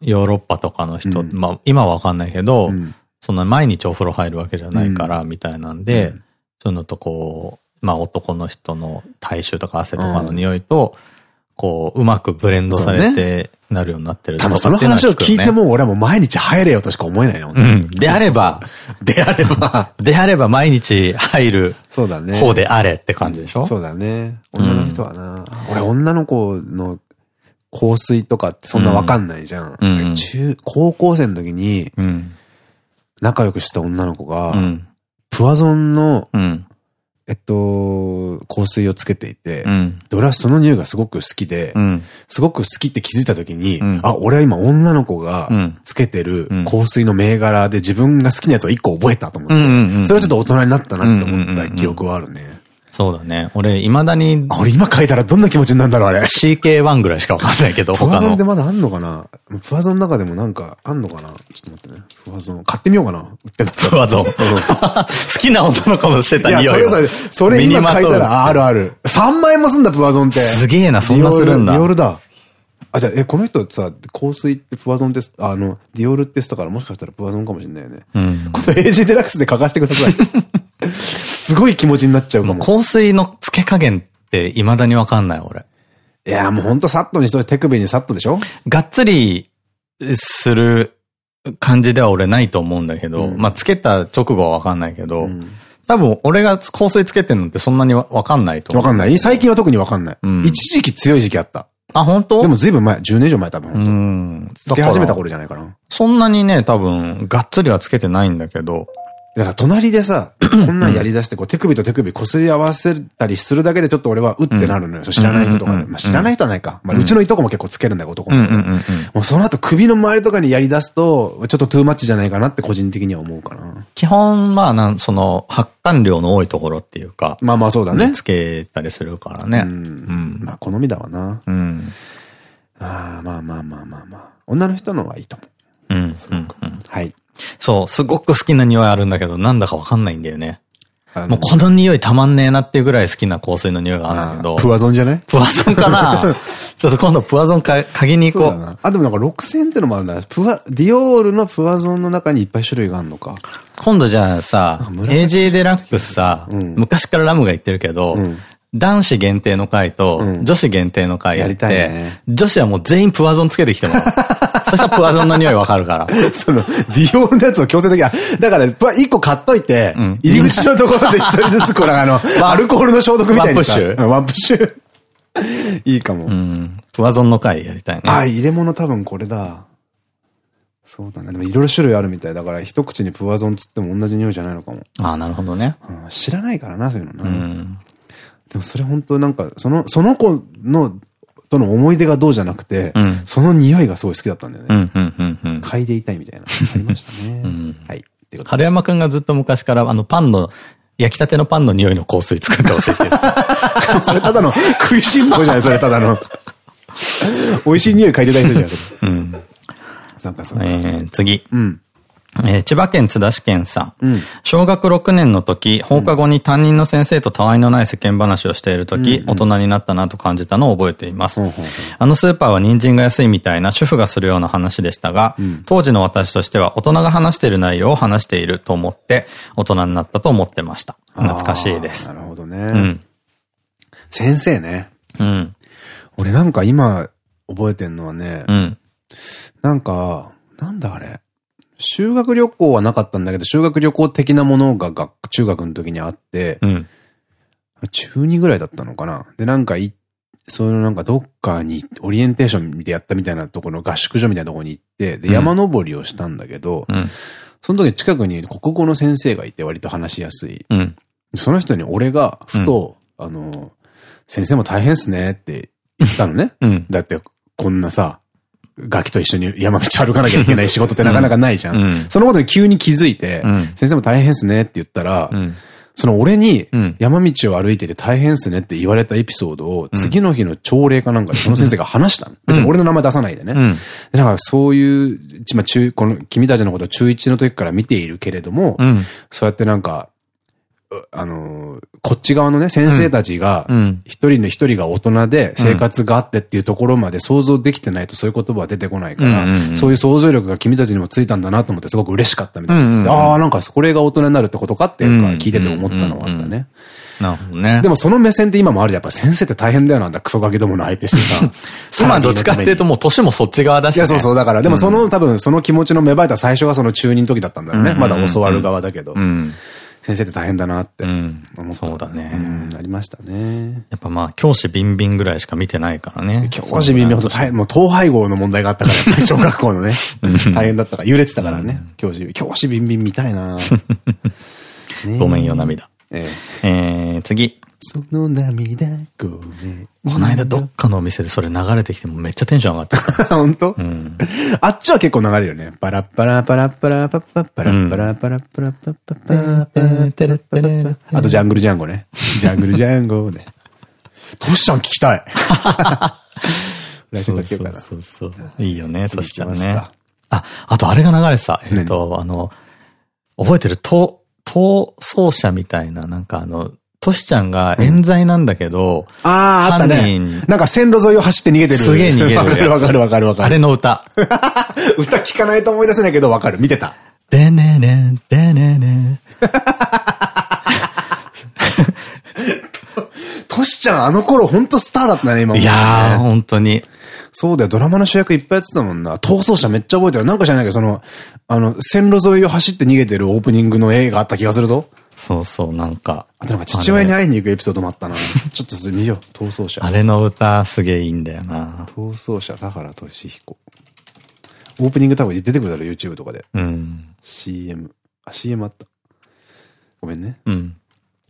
ヨーロッパとかの人、うん、まあ今はわかんないけど、うん、そんな毎日お風呂入るわけじゃないから、みたいなんで、うん、そういうのとこう、まあ男の人の体臭とか汗とかの匂いと、こう、うまくブレンドされてなるようになってる多分その話を聞いても俺はもう毎日入れよとしか思えないの。うん。であれば、であれば、であれば毎日入るそうだね。方であれって感じでしょ？そうだね。女の人はな、俺女の子の香水とかってそんなわかんないじゃん。うん、中、高校生の時に、仲良くした女の子が、プワゾンの、えっと、香水をつけていて、うん、俺はその匂いがすごく好きで、うん、すごく好きって気づいた時に、うん、あ、俺は今女の子がつけてる香水の銘柄で自分が好きなやつを一個覚えたと思って、それはちょっと大人になったなって思った記憶はあるね。そうだね。俺、未だに。あ、俺今書いたらどんな気持ちになるんだろう、あれ。CK1 ぐらいしかわかんないけど、プワゾンでまだあんのかな？プワゾンの中でもなんかあんのかな？ちょっと待ってね。プワゾン。買ってみようかな売ってプワゾン。好きな女の子のしてた匂い。いや、それそれ、それ今書いたら、あるある。3万円もすんだ、プワゾンって。すげえな、そんなするんだ。ディオールだ。あ、じゃあ、え、この人さ、香水ってプワゾンです、あの、ディオールって言ったからもしかしたらプワゾンかもしれないよね。うん。この AG デラックスで書かせてください。すごい気持ちになっちゃうかも。香水の付け加減って未だにわかんない、俺。いや、もうほんとサットにしといて手首にサットでしょ？がっつりする感じでは俺ないと思うんだけど、うん、まあ、つけた直後はわかんないけど、うん、多分俺が香水つけてるのってそんなにわかんないと思う。わかんない最近は特にわかんない。うん、一時期強い時期あった。あ、本当？でもずいぶん前、10年以上前多分。うん。つけ始めた頃じゃないかな。そんなにね、多分、がっつりはつけてないんだけど、だから隣でさ、こんなんやり出して、こう手首と手首擦り合わせたりするだけでちょっと俺はうってなるのよ。知らない人とかで。まあ知らない人はないか。まあうちのいとこも結構つけるんだよ、男の子。もうその後首の周りとかにやり出すと、ちょっとトゥーマッチじゃないかなって個人的には思うかな。基本、まあなん、その、発汗量の多いところっていうか。まあまあそうだね。つけたりするからね。うん。まあ好みだわな。うん。ああ、まあまあまあまあまあ。女の人のはいいと思う。うん。はい。そう、すごく好きな匂いあるんだけど、なんだかわかんないんだよね。もうこの匂いたまんねえなっていうぐらい好きな香水の匂いがあるんだけど。プワゾンじゃないプワゾンかな？ちょっと今度プワゾンか、嗅ぎに行こう。あ、でもなんか6000ってのもあるな。プワ、ディオールのプワゾンの中にいっぱい種類があるのか。今度じゃあさ、AJ デラックスさ、昔からラムが言ってるけど、男子限定の回と、女子限定の回やって、女子はもう全員プワゾンつけてきてもらう。そしたらプワゾンの匂いわかるから。その、ディオールのやつを強制的だから、一個買っといて、入り口のところで一人ずつこれあの、アルコールの消毒みたいな。ワンプッシュワンプッシュ。いいかも。うん。プワゾンの回やりたいね。あ、入れ物多分これだ。そうだね。でもいろいろ種類あるみたいだから、一口にプワゾンつっても同じ匂いじゃないのかも。ああ、なるほどね、うん。知らないからな、そういうのな。うん。でもそれ本当なんか、その、その子の、との思い出がどうじゃなくて、うん、その匂いがすごい好きだったんだよね。嗅いでいたいみたいな。ありましたね。うん、はい。春山くんがずっと昔から、あの、パンの、焼きたてのパンの匂いの香水作ってほしいって。それただの食いしん坊じゃないそれただの。美味しい匂い嗅いでた人じゃん。うん。なんかそう。えー、次。うん。えー、千葉県津田市県さん。うん、小学6年の時、放課後に担任の先生とたわいのない世間話をしている時、大人になったなと感じたのを覚えています。あのスーパーは人参が安いみたいな主婦がするような話でしたが、うん、当時の私としては大人が話している内容を話していると思って、大人になったと思ってました。懐かしいです。なるほどね。うん、先生ね。うん。俺なんか今覚えてんのはね、うん、なんか、なんだあれ。修学旅行はなかったんだけど、修学旅行的なものが学中学の時にあって、うん、中2ぐらいだったのかな。で、なんかい、そのなんかどっかにオリエンテーションでやったみたいなところの合宿所みたいなところに行って、で、山登りをしたんだけど、うん、その時近くに国語の先生がいて割と話しやすい。うん、その人に俺がふと、あの、先生も大変っすねって言ったのね。だってこんなさ、ガキと一緒に山道歩かなきゃいけない仕事ってなかなかないじゃん。うん、そのことに急に気づいて、うん、先生も大変っすねって言ったら、うん、その俺に山道を歩いてて大変っすねって言われたエピソードを次の日の朝礼かなんかでその先生が話したの。別に俺の名前出さないでね。だからそういう、まあ中、この君たちのことを中1の時から見ているけれども、そうやってなんか、あの、こっち側のね、先生たちが、一人の一人が大人で生活があってっていうところまで想像できてないとそういう言葉は出てこないから、そういう想像力が君たちにもついたんだなと思ってすごく嬉しかったみたいな。ああ、なんかこれが大人になるってことかっていうか聞いてて思ったのはあったね。なるほどね。でもその目線って今もあるやっぱ先生って大変だよなんだ、クソガキどもの相手してさ。今どっちかっていうともう年もそっち側だし、ね。いや、そうそう。だから、でもその、多分その気持ちの芽生えた最初がその中二の時だったんだよね。まだ教わる側だけど。先生って大変だなって思った。そうだね。ありましたね。やっぱまあ、教師ビンビンぐらいしか見てないからね。教師ビンビンほど大変、もう統廃合の問題があったから、小学校のね。大変だったから、揺れてたからね。教師、教師ビンビン見たいな ごめんよ、涙。ええ次。その涙ごめん。この間どっかのお店でそれ流れてきてもめっちゃテンション上がってた。本当？うん。あっちは結構流れるよね。パラッパラパラパラパッパッパラッパラパラパラパッパッパッパッあとジャングルジャンゴね。ジャングルジャンゴね。トシちゃん聞きたい。来週かけようかな。そうそういいよね、トシちゃんね。あ、あとあれが流れてた。えっと、あの、覚えてる逃走者みたいな、なんかあの、トシちゃんが冤罪なんだけど、うん、ああ、あったね。なんか線路沿いを走って逃げてる。すげえ逃げる。わかるわかるわかる。あれの歌。歌聞かないと思い出せないけどわかる。見てた。でねね、でねね。トシちゃんあの頃ほんとスターだったね、今、ね。いやー、本当に。そうだよ、ドラマの主役いっぱいやってたもんな。逃走者めっちゃ覚えてる。なんか知らないけど、その、あの、線路沿いを走って逃げてるオープニングの映画あった気がするぞ。そうそう、なんか。あとなんか父親に会いに行くエピソードもあったな。ちょっとそれ見よう。逃走者。あれの歌すげえいいんだよな。逃走者だからとしひこ。オープニング多分出てくるだろ、YouTube とかで。うん。CM。あ、CM あった。ごめんね。うん。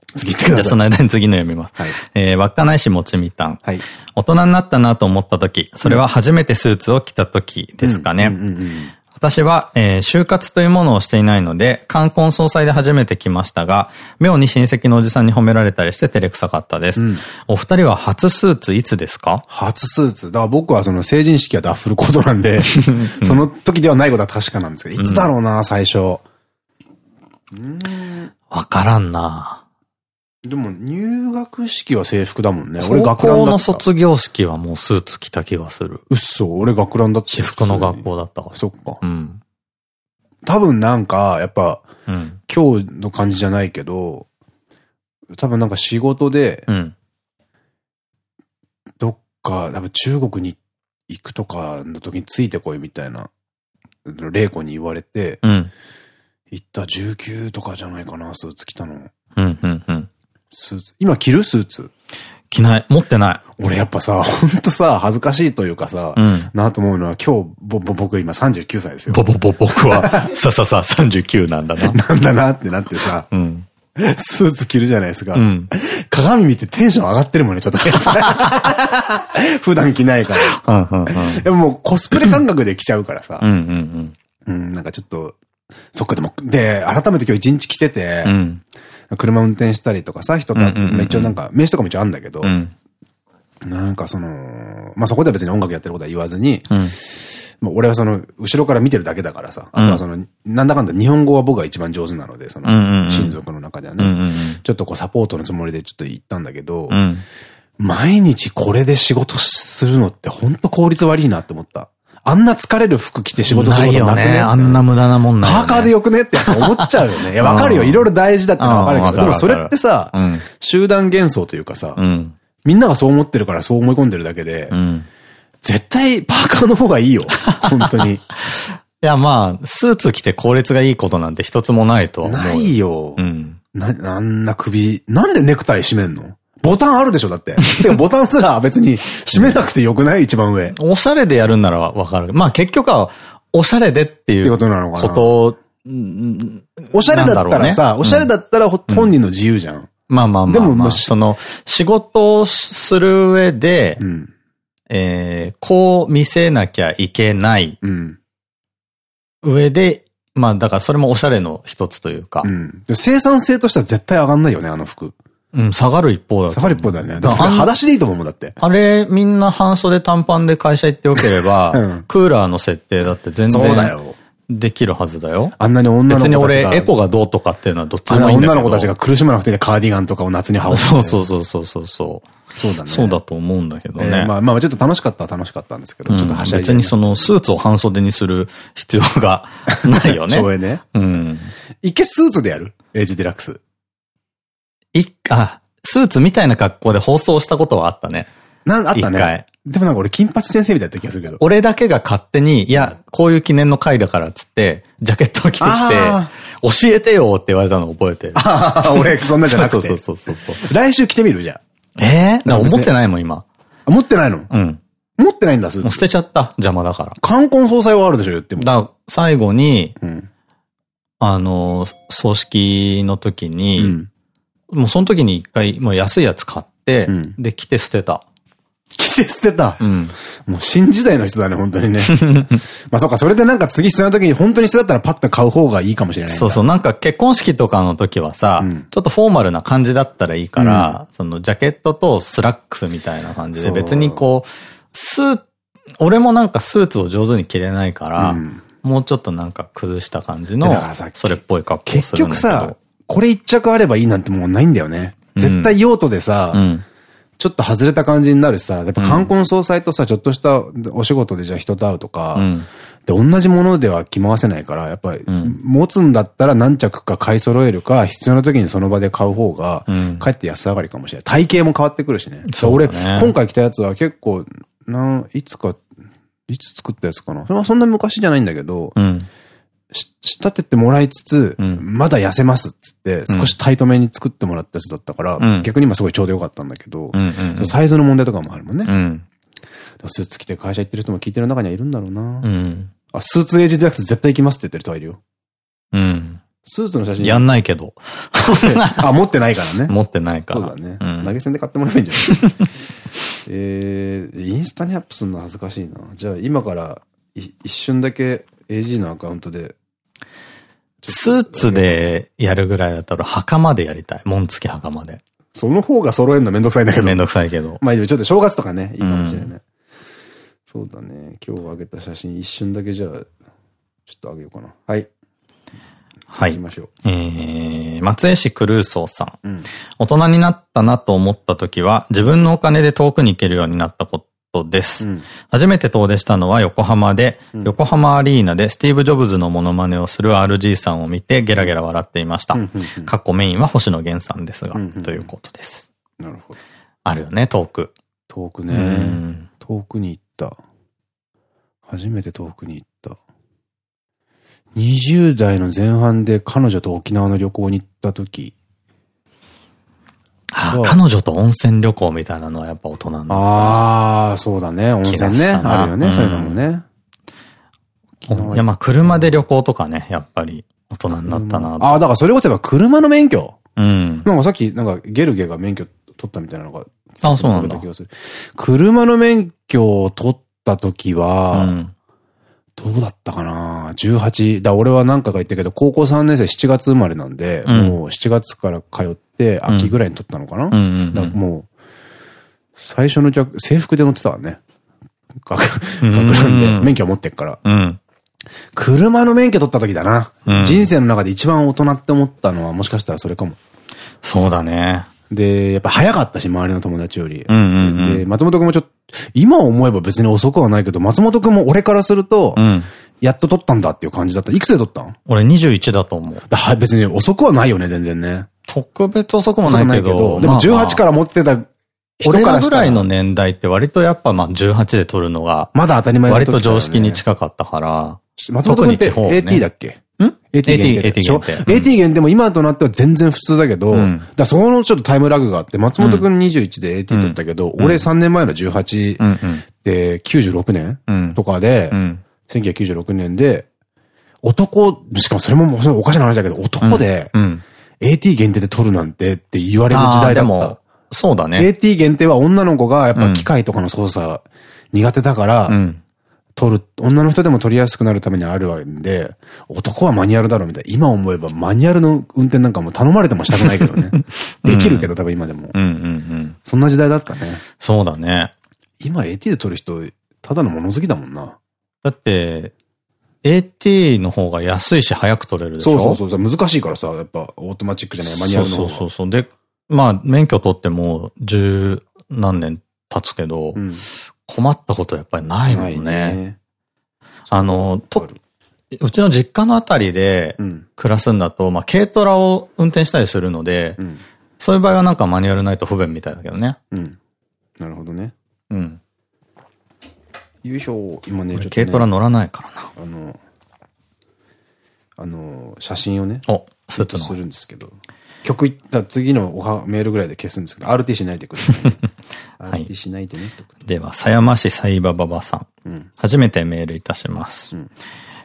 次行ってください。じゃあその間に次の読みます。はい。えー、稚内市もちみたん。はい。大人になったなと思った時、それは初めてスーツを着た時ですかね。私は、えー、就活というものをしていないので、冠婚葬祭で初めて来ましたが、妙に親戚のおじさんに褒められたりして照れくさかったです。うん、お二人は初スーツいつですか？初スーツ。だから僕はその成人式はダッフルコートなんで、その時ではないことは確かなんですけど、いつだろうな、最初。わからんな。でも入学式は制服だもんね。俺学ランだった。高校の卒業式はもうスーツ着た気がする。うっそ、俺学ランだった。私服の学校だったから。そっか。うん。多分なんか、やっぱ、うん、今日の感じじゃないけど、多分なんか仕事で、うん、どっか、多分中国に行くとかの時についてこいみたいな、玲子に言われて、うん、行った19とかじゃないかな、スーツ着たの。うんうんうん。スーツ、今着るスーツ？着ない。持ってない。俺やっぱさ、ほんとさ、恥ずかしいというかさ、うん、なと思うのは今日、ぼ、ぼ、僕今39歳ですよ。ぼ、ぼ、ぼ、僕は、さささ39なんだな。なんだなってなってさ、うん、スーツ着るじゃないですか。うん、鏡見てテンション上がってるもんね、ちょっと。普段着ないから。でももうコスプレ感覚で着ちゃうからさ。うん、なんかちょっと、そっかでも、で、改めて今日一日着てて、うん、車運転したりとかさ、人と会って、めっちゃなんか、名刺とかも一応あるんだけど、なんかその、まあ、そこでは別に音楽やってることは言わずに、もう俺はその、後ろから見てるだけだからさ、あとはその、なんだかんだ日本語は僕が一番上手なので、その、親族の中ではね、ちょっとこうサポートのつもりでちょっと行ったんだけど、毎日これで仕事するのってほんと効率悪いなって思った。あんな疲れる服着て仕事することなくね。ねあんな無駄なもんない、ね。パーカーでよくねって思っちゃうよね。いや、わかるよ。いろいろ大事だってのはわかるけど、でもそれってさ、うん、集団幻想というかさ、うん、みんながそう思ってるからそう思い込んでるだけで、うん、絶対パーカーの方がいいよ。本当に。いや、まあ、スーツ着て効率がいいことなんて一つもないと思う。ないよ。うん。な、あんな首、なんでネクタイ締めんの？ボタンあるでしょだって。てかボタンすら別に閉めなくてよくない？一番上。おしゃれでやるんならわかる。まあ結局は、おしゃれでっていうことなのかな。ことおしゃれだったらさ、おしゃれだったら本人の自由じゃん。まあまあまあ。でも、その、仕事をする上で、えこう見せなきゃいけない。上で、まあだからそれもおしゃれの一つというか。生産性としては絶対上がんないよね、あの服。うん、下がる一方だ下がる一方だね。だから裸足でいいと思うもんだって。あれ、みんな半袖短パンで会社行ってよければ、うん、クーラーの設定だって全然。そうだよ。できるはずだよ。あんなに女の子たちが。別に俺、エコがどうとかっていうのはどっちもいいんだけど。女の子たちが苦しまなくてカーディガンとかを夏に羽織って。そうそうそうそうそう。そうだね。そうだと思うんだけどね。えー、まあまあちょっと楽しかったは楽しかったんですけど、うん、ちょっとはしゃい別にそのスーツを半袖にする必要がないよね。省エね。うん。一回スーツでやるエイジデラックス。い、あ、スーツみたいな格好で放送したことはあったね。なん、あったね。でもなんか俺、金八先生みたいだった気がするけど。俺だけが勝手に、いや、こういう記念の回だからっつって、ジャケットを着てきて、教えてよって言われたの覚えてる。俺、そんなじゃなくて。そうそうそうそう。来週着てみる？じゃん。ええー、思ってないもん、今。持ってないの？うん。持ってないんだ、スーツ。捨てちゃった。邪魔だから。冠婚葬祭はあるでしょ、言っても。だ最後に、うん、あの、葬式の時に、うんもうその時に一回、もう安いやつ買って、うん、で、着て捨てた。着て捨てた？うん。もう新時代の人だね、本当にね。まあそっか、それでなんか次必要な時に本当に必要だったらパッと買う方がいいかもしれないそうそう、なんか結婚式とかの時はさ、うん、ちょっとフォーマルな感じだったらいいから、うん、そのジャケットとスラックスみたいな感じで別にこう、スー俺もなんかスーツを上手に着れないから、うん、もうちょっとなんか崩した感じの、それっぽい格好する結局さ、これ一着あればいいなんてもうないんだよね。絶対用途でさ、うん、ちょっと外れた感じになるさ、やっぱ冠婚葬祭とさ、ちょっとしたお仕事でじゃあ人と会うとか、うん、で、同じものでは着回せないから、やっぱり、持つんだったら何着か買い揃えるか、必要な時にその場で買う方が、かえって安上がりかもしれない。体型も変わってくるしね。そう、ね、俺、今回着たやつは結構、な、いつか、いつ作ったやつかな。それはそんな昔じゃないんだけど、うん仕立ててもらいつつ、うん、まだ痩せますっつって、少しタイトめに作ってもらったやつだったから、うん、逆に今すごいちょうどよかったんだけど、サイズの問題とかもあるもんね。うん、スーツ着て会社行ってる人も聞いてる中にはいるんだろうな。うん、あ、スーツエイジデラックス絶対行きますって言ってる人はいるよ。うん。スーツの写真。やんないけど。あ、持ってないからね。持ってないから。そうだね。投げ銭で買ってもらえばいいんじゃない？えー、インスタにアップするの恥ずかしいな。じゃあ今から一瞬だけ AG のアカウントでスーツでやるぐらいだったら袴でやりたい。紋付き袴で。その方が揃えるのめんどくさいんだけど。めんどくさいけど。まあちょっと正月とかね、いいかもしれない。うん、そうだね。今日あげた写真一瞬だけじゃあ、ちょっとあげようかな。はい。はい。行きましょう。えー、松江市クルーソーさん。うん、大人になったなと思った時は、自分のお金で遠くに行けるようになったこことです。うん、初めて遠出したのは横浜で、うん、横浜アリーナでスティーブ・ジョブズのモノマネをする RG さんを見てゲラゲラ笑っていました。かっこメインは星野源さんですが、ということです。なるほど。あるよね、遠く。遠くね。遠くに行った。初めて遠くに行った。20代の前半で彼女と沖縄の旅行に行った時。ああ、彼女と温泉旅行みたいなのはやっぱ大人なんだ。ああ、そうだね。温泉ね。あるよね、そういうのもね。いや、まあ、車で旅行とかね、やっぱり大人になったな。ああ、だからそれこそやっぱ車の免許。うん。なんかさっき、なんかゲルゲが免許取ったみたいなのが。あ、そうなんだ。車の免許を取った時は、うんどうだったかな ?18。だ、俺は何回か言ったけど、高校3年生7月生まれなんで、うん、もう7月から通って、秋ぐらいに取ったのかな、だもう、最初の制服で乗ってたわね。学ランで、免許持ってっから。うん、車の免許取った時だな、うん。人生の中で一番大人って思ったのは、もしかしたらそれかも。そうだね。で、やっぱ早かったし、周りの友達より。で、松本くんもちょっと、今思えば別に遅くはないけど、松本くんも俺からすると、うん、やっと取ったんだっていう感じだった。いくつで取ったん？俺21だと思う。はい、別に遅くはないよね、全然ね。特別遅くもないけど。でも18から持ってた俺らぐらいの年代って割とやっぱまあ18で取るのが。まだ当たり前割と常識に近かったから。松本くんって AT だっけ？ん ?AT 限定。AT 限定。AT 限定も今となっては全然普通だけど、だそこのちょっとタイムラグがあって、松本くん21で AT 取ったけど、俺3年前の18で96年とかで、1996年で、男、しかもそれもおかしな話だけど、男で、AT 限定で取るなんてって言われる時代だった。そうだね。AT 限定は女の子がやっぱ機械とかの操作苦手だから、取る、女の人でも取りやすくなるためにあるわけで、男はマニュアルだろみたいな。今思えばマニュアルの運転なんかも頼まれてもしたくないけどね。できるけど多分今でも。そんな時代だったね。そうだね。今 AT で取る人、ただの物好きだもんな。だって、AT の方が安いし早く取れるでしょ？そうそうそう。難しいからさ、やっぱオートマチックじゃないマニュアルの。そうそうそう。で、まあ、免許取っても十何年経つけど、うん、困ったことやっぱりないもんね。ねあの、と、うちの実家のあたりで暮らすんだと、うん、まあ、軽トラを運転したりするので、うん、そういう場合はなんかマニュアルないと不便みたいだけどね。うん。なるほどね。うん。よいしょ、今ね、ちょっと、ね、軽トラ乗らないからな。あの、あの、写真をね、お、スーツの。するんですけど。曲いった次のおはメールぐらいで消すんですけど、RT しないでください、ね。はい、RT しないでね。では、狭山市サイバババさん。うん、初めてメールいたします。うん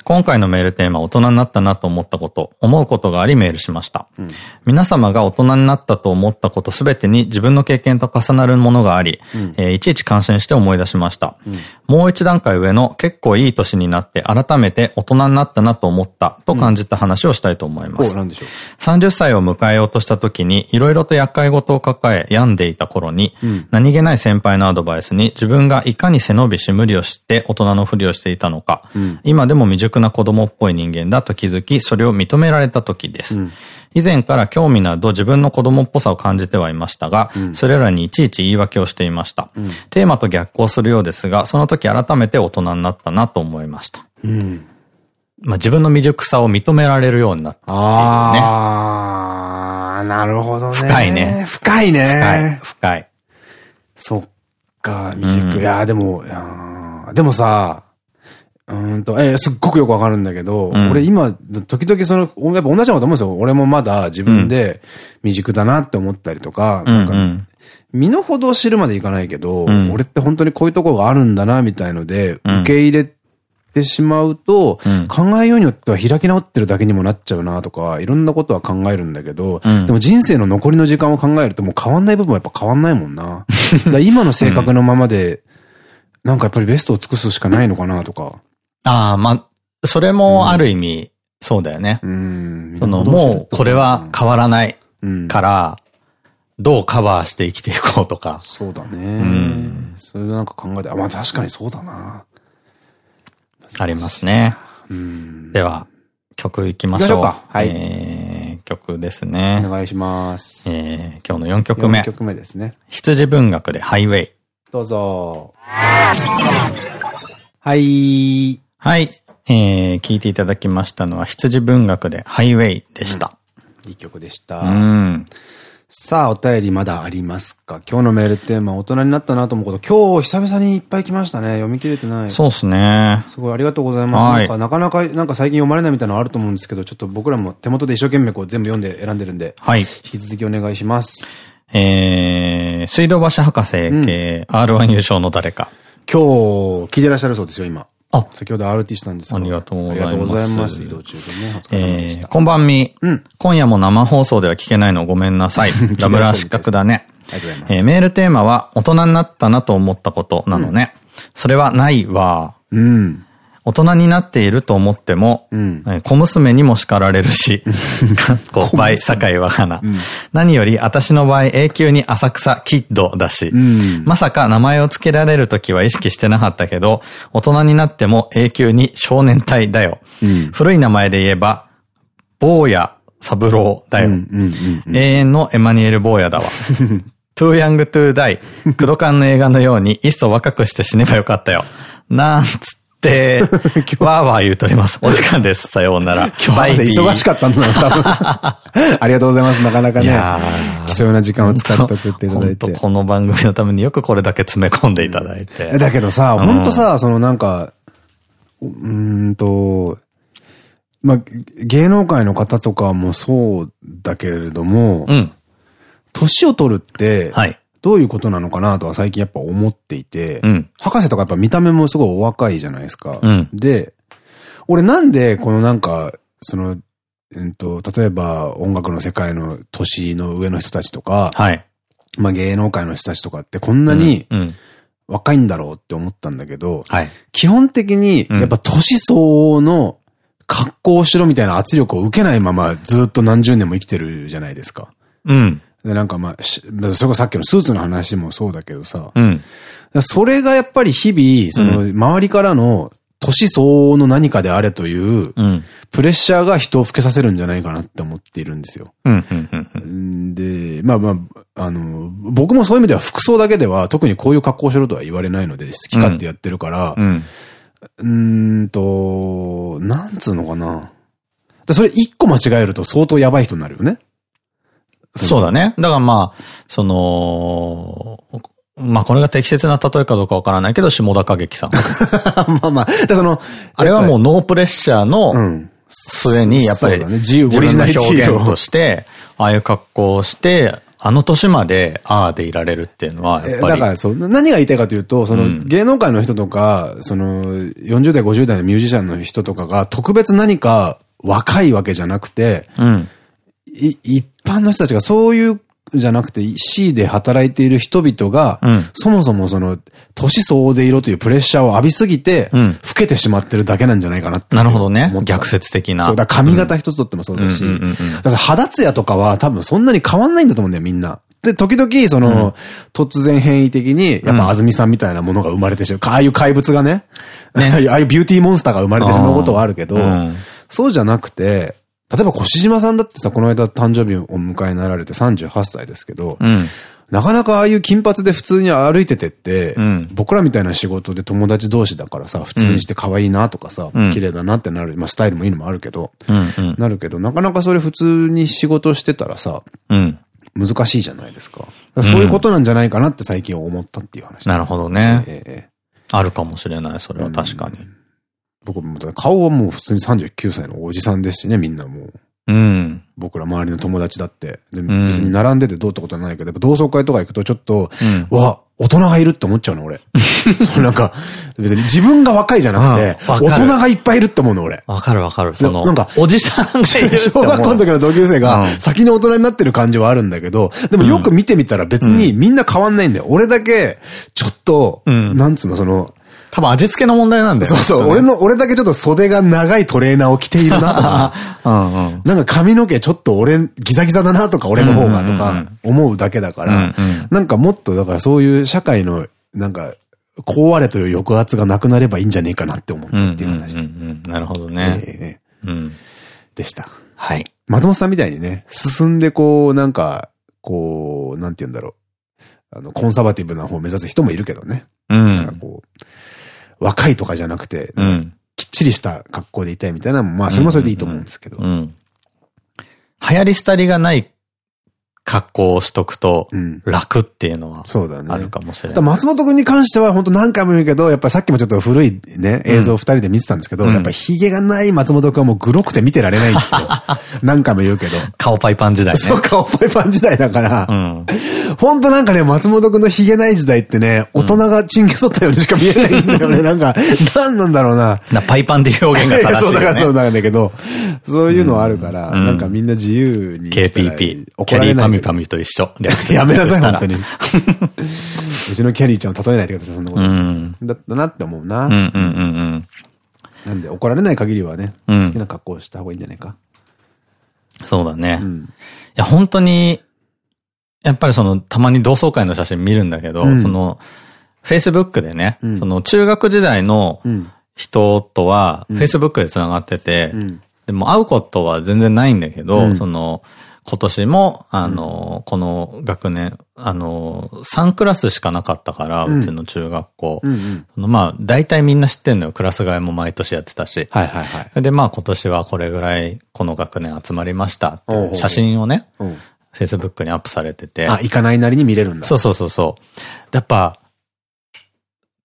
今回のメールテーマ、大人になったなと思ったこと、思うことがありメールしました。うん、皆様が大人になったと思ったことすべてに自分の経験と重なるものがあり、うん、えー、いちいち感心して思い出しました。うん、もう一段階上の結構いい年になって改めて大人になったなと思ったと感じた話をしたいと思います。うん、30歳を迎えようとした時に、いろいろと厄介事を抱え病んでいた頃に、何気ない先輩のアドバイスに自分がいかに背伸びし無理をして大人のふりをしていたのか、今でも未熟な子供っぽい人間だと気づき、それを認められた時です。うん、以前から興味など自分の子供っぽさを感じてはいましたが、うん、それらにいちいち言い訳をしていました。うん、テーマと逆行するようですが、その時改めて大人になったなと思いました。まあ自分の未熟さを認められるようになったっていうね。ああ、なるほどね。深いね。深いね。深い。深い。そっか、未熟。いや、でも、でもさ、うんと、えー、すっごくよくわかるんだけど、うん、俺今、時々その、やっぱ同じようなこと思うんですよ。俺もまだ自分で未熟だなって思ったりとか、うん、なんか、身の程を知るまでいかないけど、うん、俺って本当にこういうところがあるんだな、みたいので、受け入れてしまうと、考えようによっては開き直ってるだけにもなっちゃうなとか、いろんなことは考えるんだけど、でも人生の残りの時間を考えるともう変わんない部分はやっぱ変わんないもんな。だ今の性格のままで、なんかやっぱりベストを尽くすしかないのかなとか。ああ、まあ、それもある意味、そうだよね。うん、その、もうこれは変わらないから、どうカバーして生きていこうとか。そうだね。うん。それなんか考えて、あ、まあ確かにそうだな。ありますね。うん。では、曲いきましょう。か。はい。えー、曲ですね。お願いします。えー、今日の4曲目。4曲目ですね。羊文学でハイウェイ。どうぞ。はい。はい。えー、聞いていただきましたのは、羊文学でハイウェイでした。うん、いい曲でした。うん。さあ、お便りまだありますか？今日のメールテーマ、大人になったなと思うこと、今日久々にいっぱい来ましたね。読み切れてない。そうですね。すごいありがとうございます。はい、なんか、なかなか、なんか最近読まれないみたいなのあると思うんですけど、ちょっと僕らも手元で一生懸命こう全部読んで選んでるんで、はい。引き続きお願いします。えー、水道橋博士系、うん、R1 優勝の誰か。今日、聞いてらっしゃるそうですよ、今。あ、先ほど RT したんですありがとうございます。ありがとうございます。移動中でね。えー、こんばんみ。うん。今夜も生放送では聞けないのごめんなさい。ダブラ失格だね。ありがとうございます。えー、メールテーマは、大人になったなと思ったことなのね。うん、それはないわ。うん。大人になっていると思っても、うん、小娘にも叱られるし、こう、倍、境は花。うん、何より、私の場合、永久に浅草キッドだし、うん、まさか名前を付けられる時は意識してなかったけど、大人になっても永久に少年隊だよ。古い名前で言えば、坊や三郎だよ。永遠のエマニュエル坊やだわ。too young to die。クドカンの映画のように、いっそ若くして死ねばよかったよ。なんつって、、わーわー言うとります。お時間です。さようなら。今日忙しかったんだな、多分。ありがとうございます。なかなかね。貴重な時間を使って送っていただいて。この番組のためによくこれだけ詰め込んでいただいて。だけどさ、ほんとさ、そのなんか、うんと、まあ、芸能界の方とかもそうだけれども、うん。年を取るって、はい。どういうことなのかなとは最近やっぱ思っていて、うん、博士とかやっぱ見た目もすごいお若いじゃないですか。うん、で、俺なんでこのなんか、その、えっと、例えば音楽の世界の年の上の人たちとか、はい、まあ芸能界の人たちとかってこんなに若いんだろうって思ったんだけど、はい、基本的にやっぱ年相応の格好をしろみたいな圧力を受けないままずっと何十年も生きてるじゃないですか。うん。で、なんかまあ、それこさっきのスーツの話もそうだけどさ、うん、それがやっぱり日々、その、周りからの、年相応の何かであれという、プレッシャーが人を老けさせるんじゃないかなって思っているんですよ。で、まあまあ、あの、僕もそういう意味では服装だけでは特にこういう格好しろとは言われないので、好き勝手やってるから、うん、うんと、なんつうのかな。それ一個間違えると相当やばい人になるよね。そうだね。だからまあ、その、まあこれが適切な例えかどうかわからないけど、下田歌劇さん。まあまあ、その、あれはもうノープレッシャーの末に、やっぱり自由、オリジナル表現として、ああいう格好をして、あの年まで、ああでいられるっていうのは、やっぱり。だからそう、何が言いたいかというと、その、芸能界の人とか、その、40代、50代のミュージシャンの人とかが、特別何か若いわけじゃなくて、うん、一般の人たちがそういうじゃなくて C で働いている人々が、うん、そもそもその、年相応でいろというプレッシャーを浴びすぎて、うん、老けてしまってるだけなんじゃないかななるほどね。逆説的な。そう、だ髪型一つとってもそうだし、肌ツヤとかは多分そんなに変わんないんだと思うんだよ、みんな。で、時々、その、うん、突然変異的に、やっぱ安住さんみたいなものが生まれてしまう。ああいう怪物がね、ね ああいうビューティーモンスターが生まれてしまうことはあるけど、そうじゃなくて、例えば越島さんだってさ、この間誕生日をお迎えになられて38歳ですけど、うん、なかなかああいう金髪で普通に歩いててって、うん、僕らみたいな仕事で友達同士だからさ、普通にして可愛いなとかさ、うん、綺麗だなってなる、まあスタイルもいいのもあるけど、うんうん、なるけど、なかなかそれ普通に仕事してたらさ、難しいじゃないですか。かそういうことなんじゃないかなって最近思ったっていう話。なるほどね。えー、あるかもしれない、それは確かに。僕も、顔はもう普通に39歳のおじさんですしね、みんなもう。うん。僕ら周りの友達だって。で、別に並んでてどうってことはないけど、やっぱ同窓会とか行くとちょっと、うん、わ、大人がいるって思っちゃうの、俺。なんか、別に自分が若いじゃなくて、大人がいっぱいいるって思うの、俺。わかるわかる。その、なんか、おじさんがいる。小学校の時の同級生が、先に大人になってる感じはあるんだけど、でもよく見てみたら別にみんな変わんないんだよ。俺だけ、ちょっと、なんつうの、その、多分味付けの問題なんだよ。そうそう。俺の、俺だけちょっと袖が長いトレーナーを着ているなとか、うんうん、なんか髪の毛ちょっと俺、ギザギザだなとか、俺の方がとか、思うだけだから、なんかもっと、だからそういう社会の、なんか、壊れという抑圧がなくなればいいんじゃねえかなって思ったっていう話。なるほどね。うん、でした。はい。松本さんみたいにね、進んでこう、なんか、こう、なんて言うんだろう。あの、コンサバティブな方を目指す人もいるけどね。うん。こう、若いとかじゃなくて、うん、きっちりした格好でいたいみたいな、まあ、それもそれでいいと思うんですけど。うん。流行り廃りがない格好をしとくと、楽っていうのは、そうだね。あるかもしれない。松本くんに関しては本当何回も言うけど、やっぱりさっきもちょっと古いね、映像二人で見てたんですけど、やっぱり髭がない松本くんはもうグロくて見てられないんですよ。何回も言うけど。顔パイパン時代ね。そう、顔パイパン時代だから、本当なんかね、松本くんの髭ない時代ってね、大人がチンゲソったようにしか見えないんだよね。なんか、何なんだろうな。なパイパンって表現が正しい、ね。そうだからそうなんだけど、そういうのはあるから、なんかみんな自由に。KPP。怒られない。ミパミと一緒。やめなさい、本当に。うちのキャリーちゃんを例えないでください、そんなこと。うん、だったなって思うな。なんで、怒られない限りはね、好きな格好をした方がいいんじゃないか。そうだね。うん、いや、本当に、やっぱりその、たまに同窓会の写真見るんだけど、うん、その、Facebook でね、うん、その中学時代の人とは、Facebook で繋がってて、でも会うことは全然ないんだけど、その、今年も、あの、うん、この学年、あの、3クラスしかなかったから、うちの中学校。まあ、大体みんな知ってんのよ。クラス替えも毎年やってたし。はいはいはい。で、まあ今年はこれぐらい、この学年集まりましたって、写真をね、フェイスブックにアップされてて。あ、行かないなりに見れるんだ。そうそうそうそう。やっぱ、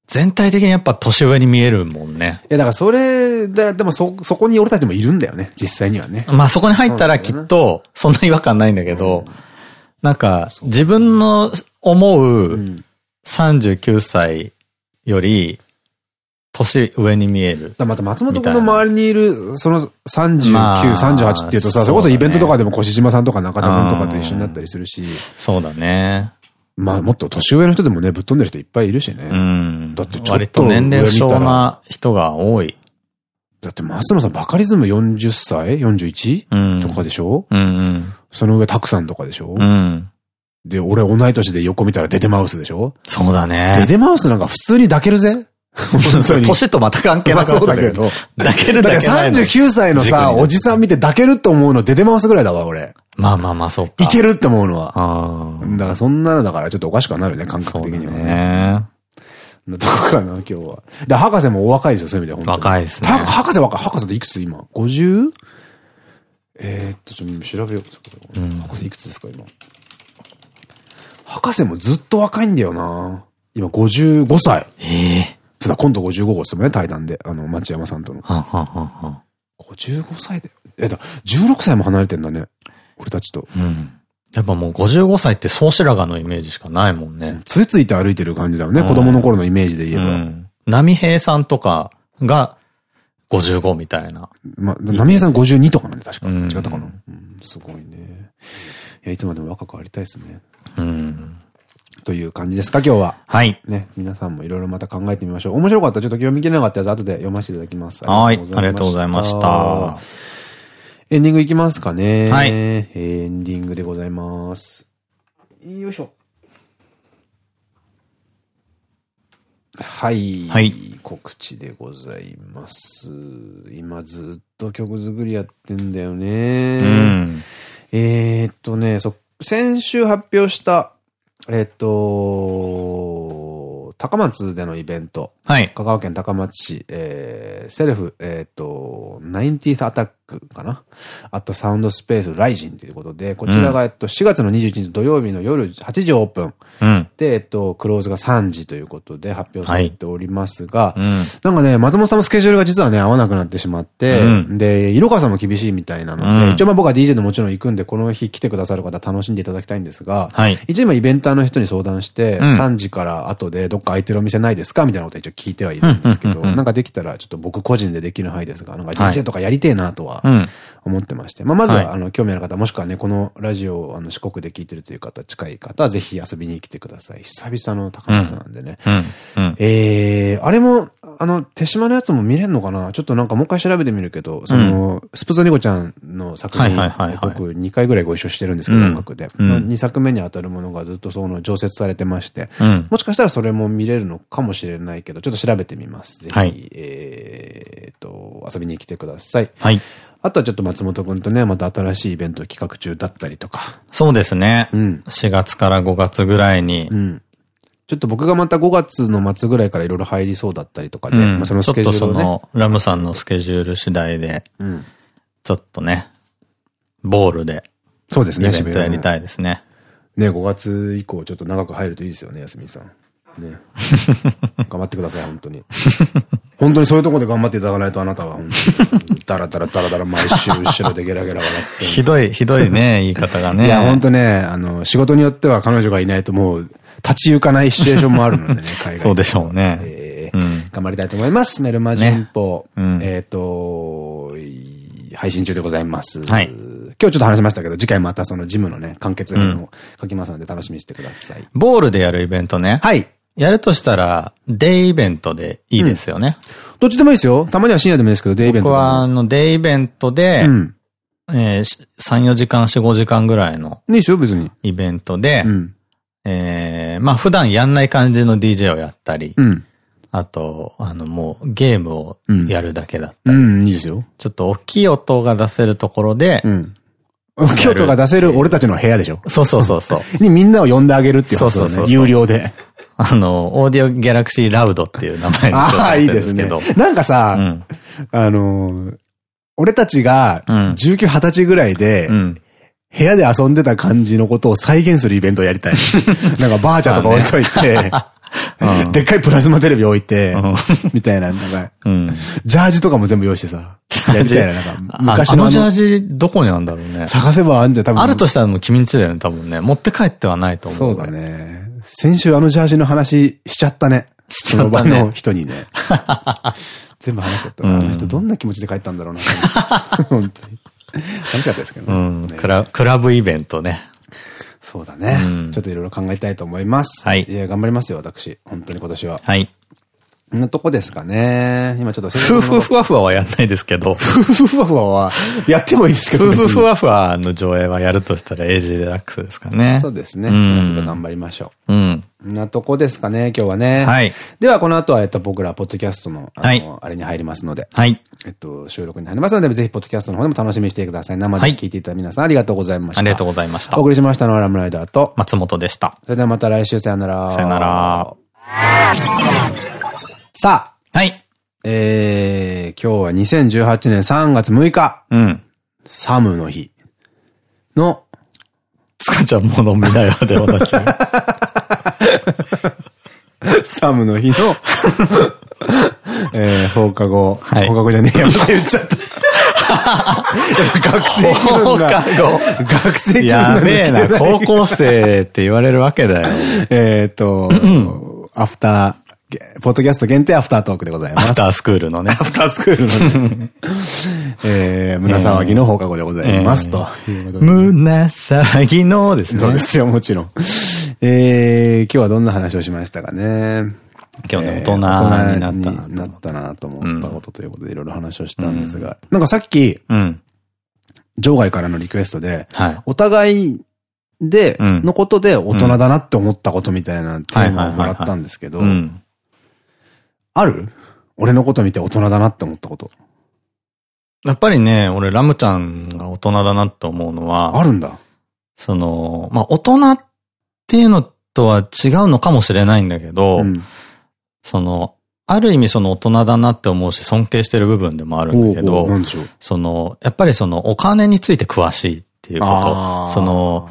全体的にやっぱ年上に見えるもんね。いや、だからそれ、ででもそ、そこに俺たちもいるんだよね、実際にはね。まあそこに入ったらきっと、そんな違和感ないんだけど、うん、なんか、自分の思う39歳より、年上に見える。また松本君の周りにいる、その39、まあ、38っていうとさ、それこそイベントとかでも越島さんとか中田君とかと一緒になったりするし。そうだね。まあもっと年上の人でもね、ぶっ飛んでる人いっぱいいるしね。うん。だってちょっと年齢不詳な人が多い。だって松野さんバカリズム40歳 ?41? うん、とかでしょ？うんうん。その上たくさんとかでしょ？うん。で、俺同い年で横見たらデデマウスでしょ？そうだね。デデマウスなんか普通に抱けるぜ年とまた関係なかったけど。抱けるだけだ39歳のさ、おじさん見て抱けるって思うのデデマウスぐらいだわ、俺。まあまあまあ、そうか。いけるって思うのは。だからそんなのだからちょっとおかしくなるね、感覚的にはね。どこかな、今日は。で、博士もお若いですよ、そういう意味では。若いですね。博士若い。博士っていくつ今 ?50? えっと、ちょっと調べよう。うん、博士いくつですか、今？博士もずっと若いんだよな。今55歳。ええー。今度55号ですもんね、対談で。あの、町山さんとの。ははは55歳で。え、だ、16歳も離れてんだね。俺たちと。うん。やっぱもう55歳って総白髪のイメージしかないもんね。ついついて歩いてる感じだよね。うん、子供の頃のイメージで言えば。うん、波平さんとかが55みたいな。まあ、波平さん52とかなんで確か。違ったかな。うん、すごいね。いや、いつまでも若くありたいですね。うん。という感じですか、今日は。はい。ね、皆さんもいろいろまた考えてみましょう。面白かった。ちょっと読み切れなかったやつ後で読ませていただきます。はい。ありがとうございました。エンディングいきますかね。はい。エンディングでございます。よいしょ。はい。はい。告知でございます。今ずっと曲作りやってんだよね。うん。えっとね、そ、先週発表した、えっと、高松でのイベント。はい。香川県高松市、えー、セルフ、えっ、ー、と、90th アタックかな？あとサウンドスペースライジンということで、こちらが、えっと、4月の21日土曜日の夜8時オープン。うん、で、えっと、クローズが3時ということで発表されておりますが、はい。うん、なんかね、松本さんもスケジュールが実はね、合わなくなってしまって、うん、で、色川さんも厳しいみたいなので、一応まあ僕は DJ でもちろん行くんで、この日来てくださる方楽しんでいただきたいんですが、はい、一応今イベンターの人に相談して、3時から後でどっか空いてるお店ないですか？みたいなこと一応聞いてはいるんですけど、なんかできたらちょっと僕個人でできる範囲ですが、なんか DJ とかやりてえなとは思ってまして。まあ、まずは、あの、興味ある方、もしくはね、このラジオを、あの、四国で聞いてるという方、近い方は、ぜひ遊びに来てください。久々の高松なんでね。えー、あれも、あの、手島のやつも見れるのかな？ちょっとなんかもう一回調べてみるけど、その、スプツニコちゃんの作品、僕2回ぐらいご一緒してるんですけど、音楽で。2作目に当たるものがずっとその常設されてまして、もしかしたらそれも見れるのかもしれないけど、ちょっと調べてみます。ぜひ、えっと、遊びに来てください。はい。あとはちょっと松本くんとね、また新しいイベント企画中だったりとか。そうですね。うん。4月から5月ぐらいに。うん。ちょっと僕がまた5月の末ぐらいからいろいろ入りそうだったりとかで、うん、まあそのスケジュール、ね、ちょっとその、ラムさんのスケジュール次第で、うん、ちょっとね、ボールで、そうですね、イベントやりたいですね。ね、5月以降ちょっと長く入るといいですよね、安みさん。ね。頑張ってください、本当に。本当にそういうとこで頑張っていただかないとあなたは本当に、ダラダラダラダラ毎週後ろでゲラゲラ笑って。ひどい、ひどいね、言い方がね。いや、本当ね、あの、仕事によっては彼女がいないともう、立ち行かないシチュエーションもあるのでね、海外そうでしょうね。えー、うん、頑張りたいと思います。メルマ人報。ねうん、えっと、配信中でございます。はい。今日ちょっと話しましたけど、次回またそのジムのね、完結編を書きますので楽しみにしてください。ボールでやるイベントね。はい。やるとしたら、デイイベントでいいですよね。うん、どっちでもいいですよ。たまには深夜でもいいですけど、デイイベント。僕は、あの、デイイベントで、うん、えー、3、4時間、4、5時間ぐらいの。いいですよ、別に。イベントで、うん、えー、まあ普段やんない感じの DJ をやったり、うん、あと、あの、もうゲームをやるだけだったり。うん、いいですよ。ちょっと大きい音が出せるところで、うん、大きい音が出せる俺たちの部屋でしょそうそうそうそう。にみんなを呼んであげるっていうことですね。有料で。あの、オーディオギャラクシーラウドっていう名前にしああ、いいですね。なんかさ、うん、あの、俺たちが19、20歳ぐらいで、部屋で遊んでた感じのことを再現するイベントをやりたい。なんかバーチャとか置いといて、でっかいプラズマテレビ置いて、みたいな、なんか、ジャージとかも全部用意してさ、やりたいな、なんか、昔の。あのジャージ、どこにあるんだろうね。探せばあるんじゃ多分。あるとしたらもう君んちだよね、多分ね。持って帰ってはないと思う。そうだね。先週あのジャージの話しちゃったね。しちゃったね。その場の人にね。全部話しちゃった。あの人どんな気持ちで帰ったんだろうな。本当に。楽しかったですけどね。クラブイベントね。そうだね。ちょっといろいろ考えたいと思います。はい。いや、頑張りますよ、私。本当に今年は。はい。なとこですかね。今ちょっと夫婦ふわふわはやんないですけど。夫婦ふわふわはやってもいいですけど。夫婦ふわふわの上映はやるとしたらエイジデラックスですかね。そうですね。ちょっと頑張りましょう。うん。なとこですかね、今日はね。はい。では、この後は、えっと、僕ら、ポッドキャストの、あの、あれに入りますので。はい。えっと、収録に入りますので、ぜひ、ポッドキャストの方でも楽しみにしてください。生で聞いていた皆さん、ありがとうございました。ありがとうございました。お送りしましたのは、ラムライダーと、松本でした。それではまた来週、さよなら。さよなら。さあ。はい。えー、今日は2018年3月6日。うん。サムの日の、つかちゃんも飲みなよで私。サムの日の、えー、放課後。はい、放課後じゃねえや、また言っちゃった。学生気分が。学生気分が。やべえな、高校生って言われるわけだよ。えっと、アフター、ポッドキャスト限定アフタートークでございます。アフタースクールのね。アフタースクールのね。えー、胸騒ぎの放課後でございます。と。胸騒ぎのですね。そうですよ、もちろん。えー、今日はどんな話をしましたかね。今日ね、大人になったな。なったなと思ったことということでいろいろ話をしたんですが。なんかさっき、うん、場外からのリクエストで、はい、お互いで、のことで大人だなって思ったことみたいなテーマをもらったんですけど、ある？俺のこと見て大人だなって思ったこと。やっぱりね、俺ラムちゃんが大人だなって思うのは、あるんだ。その、まあ、大人っていうのとは違うのかもしれないんだけど、うん、その、ある意味その大人だなって思うし尊敬してる部分でもあるんだけど、その、やっぱりそのお金について詳しいっていうこと、その、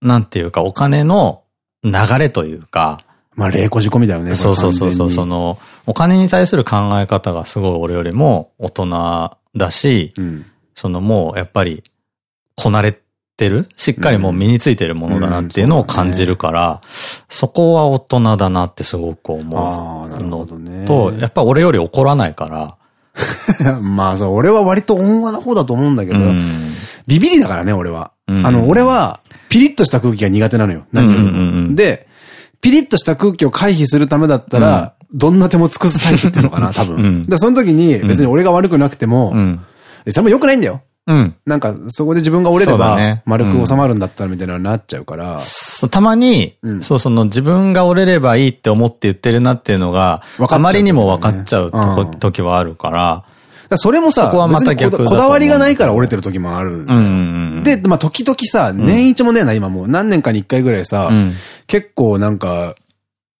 なんていうかお金の流れというか、まあ、霊子仕込みだよね。そうそうそうそう、その、お金に対する考え方がすごい俺よりも大人だし、うん、そのもうやっぱりこなれてる？しっかりもう身についてるものだなっていうのを感じるから、そこは大人だなってすごく思うのと、やっぱ俺より怒らないから。まあそう、俺は割と温和な方だと思うんだけど、ビビりだからね、俺は。あの、俺は、ピリッとした空気が苦手なのよ。何よりも。で、ピリッとした空気を回避するためだったら、どんな手も尽くすタイプっていうのかな、多分。で、その時に別に俺が悪くなくても、それも良くないんだよ。うん。なんか、そこで自分が折れれば、丸く収まるんだったらみたいなのになっちゃうから。たまに、そう、その自分が折れればいいって思って言ってるなっていうのが、あまりにも分かっちゃう時はあるから。それもさ、そこはまた逆こだわりがないから折れてる時もある。で、まあ時々さ、年一もねえな、今もう。何年かに一回ぐらいさ、結構なんか、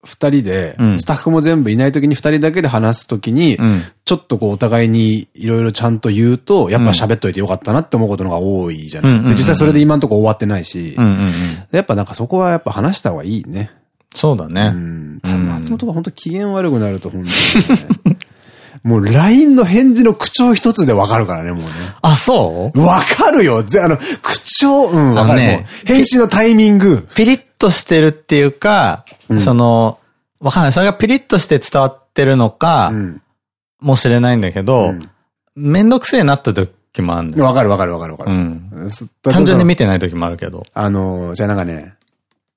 二人で、スタッフも全部いない時に二人だけで話す時に、ちょっとこうお互いにいろいろちゃんと言うと、やっぱ喋っといてよかったなって思うことのが多いじゃない。で、実際それで今んとこ終わってないし、やっぱなんかそこはやっぱ話した方がいいね。そうだね。うん。ただ松本が本当機嫌悪くなると本当に、ね、もう LINE の返事の口調一つでわかるからね、もうね。あ、そう？わかるよ。ぜ、あの、口調、うん、わかる。ね、返信のタイミング。ピリッとしてるっていうか、うん、その、わかんない。それがピリッとして伝わってるのか、うん、もしれないんだけど、うん、めんどくせえなった時もある。わかるわかるわかるわかる。うん。単純に見てない時もあるけど。あの、じゃあなんかね、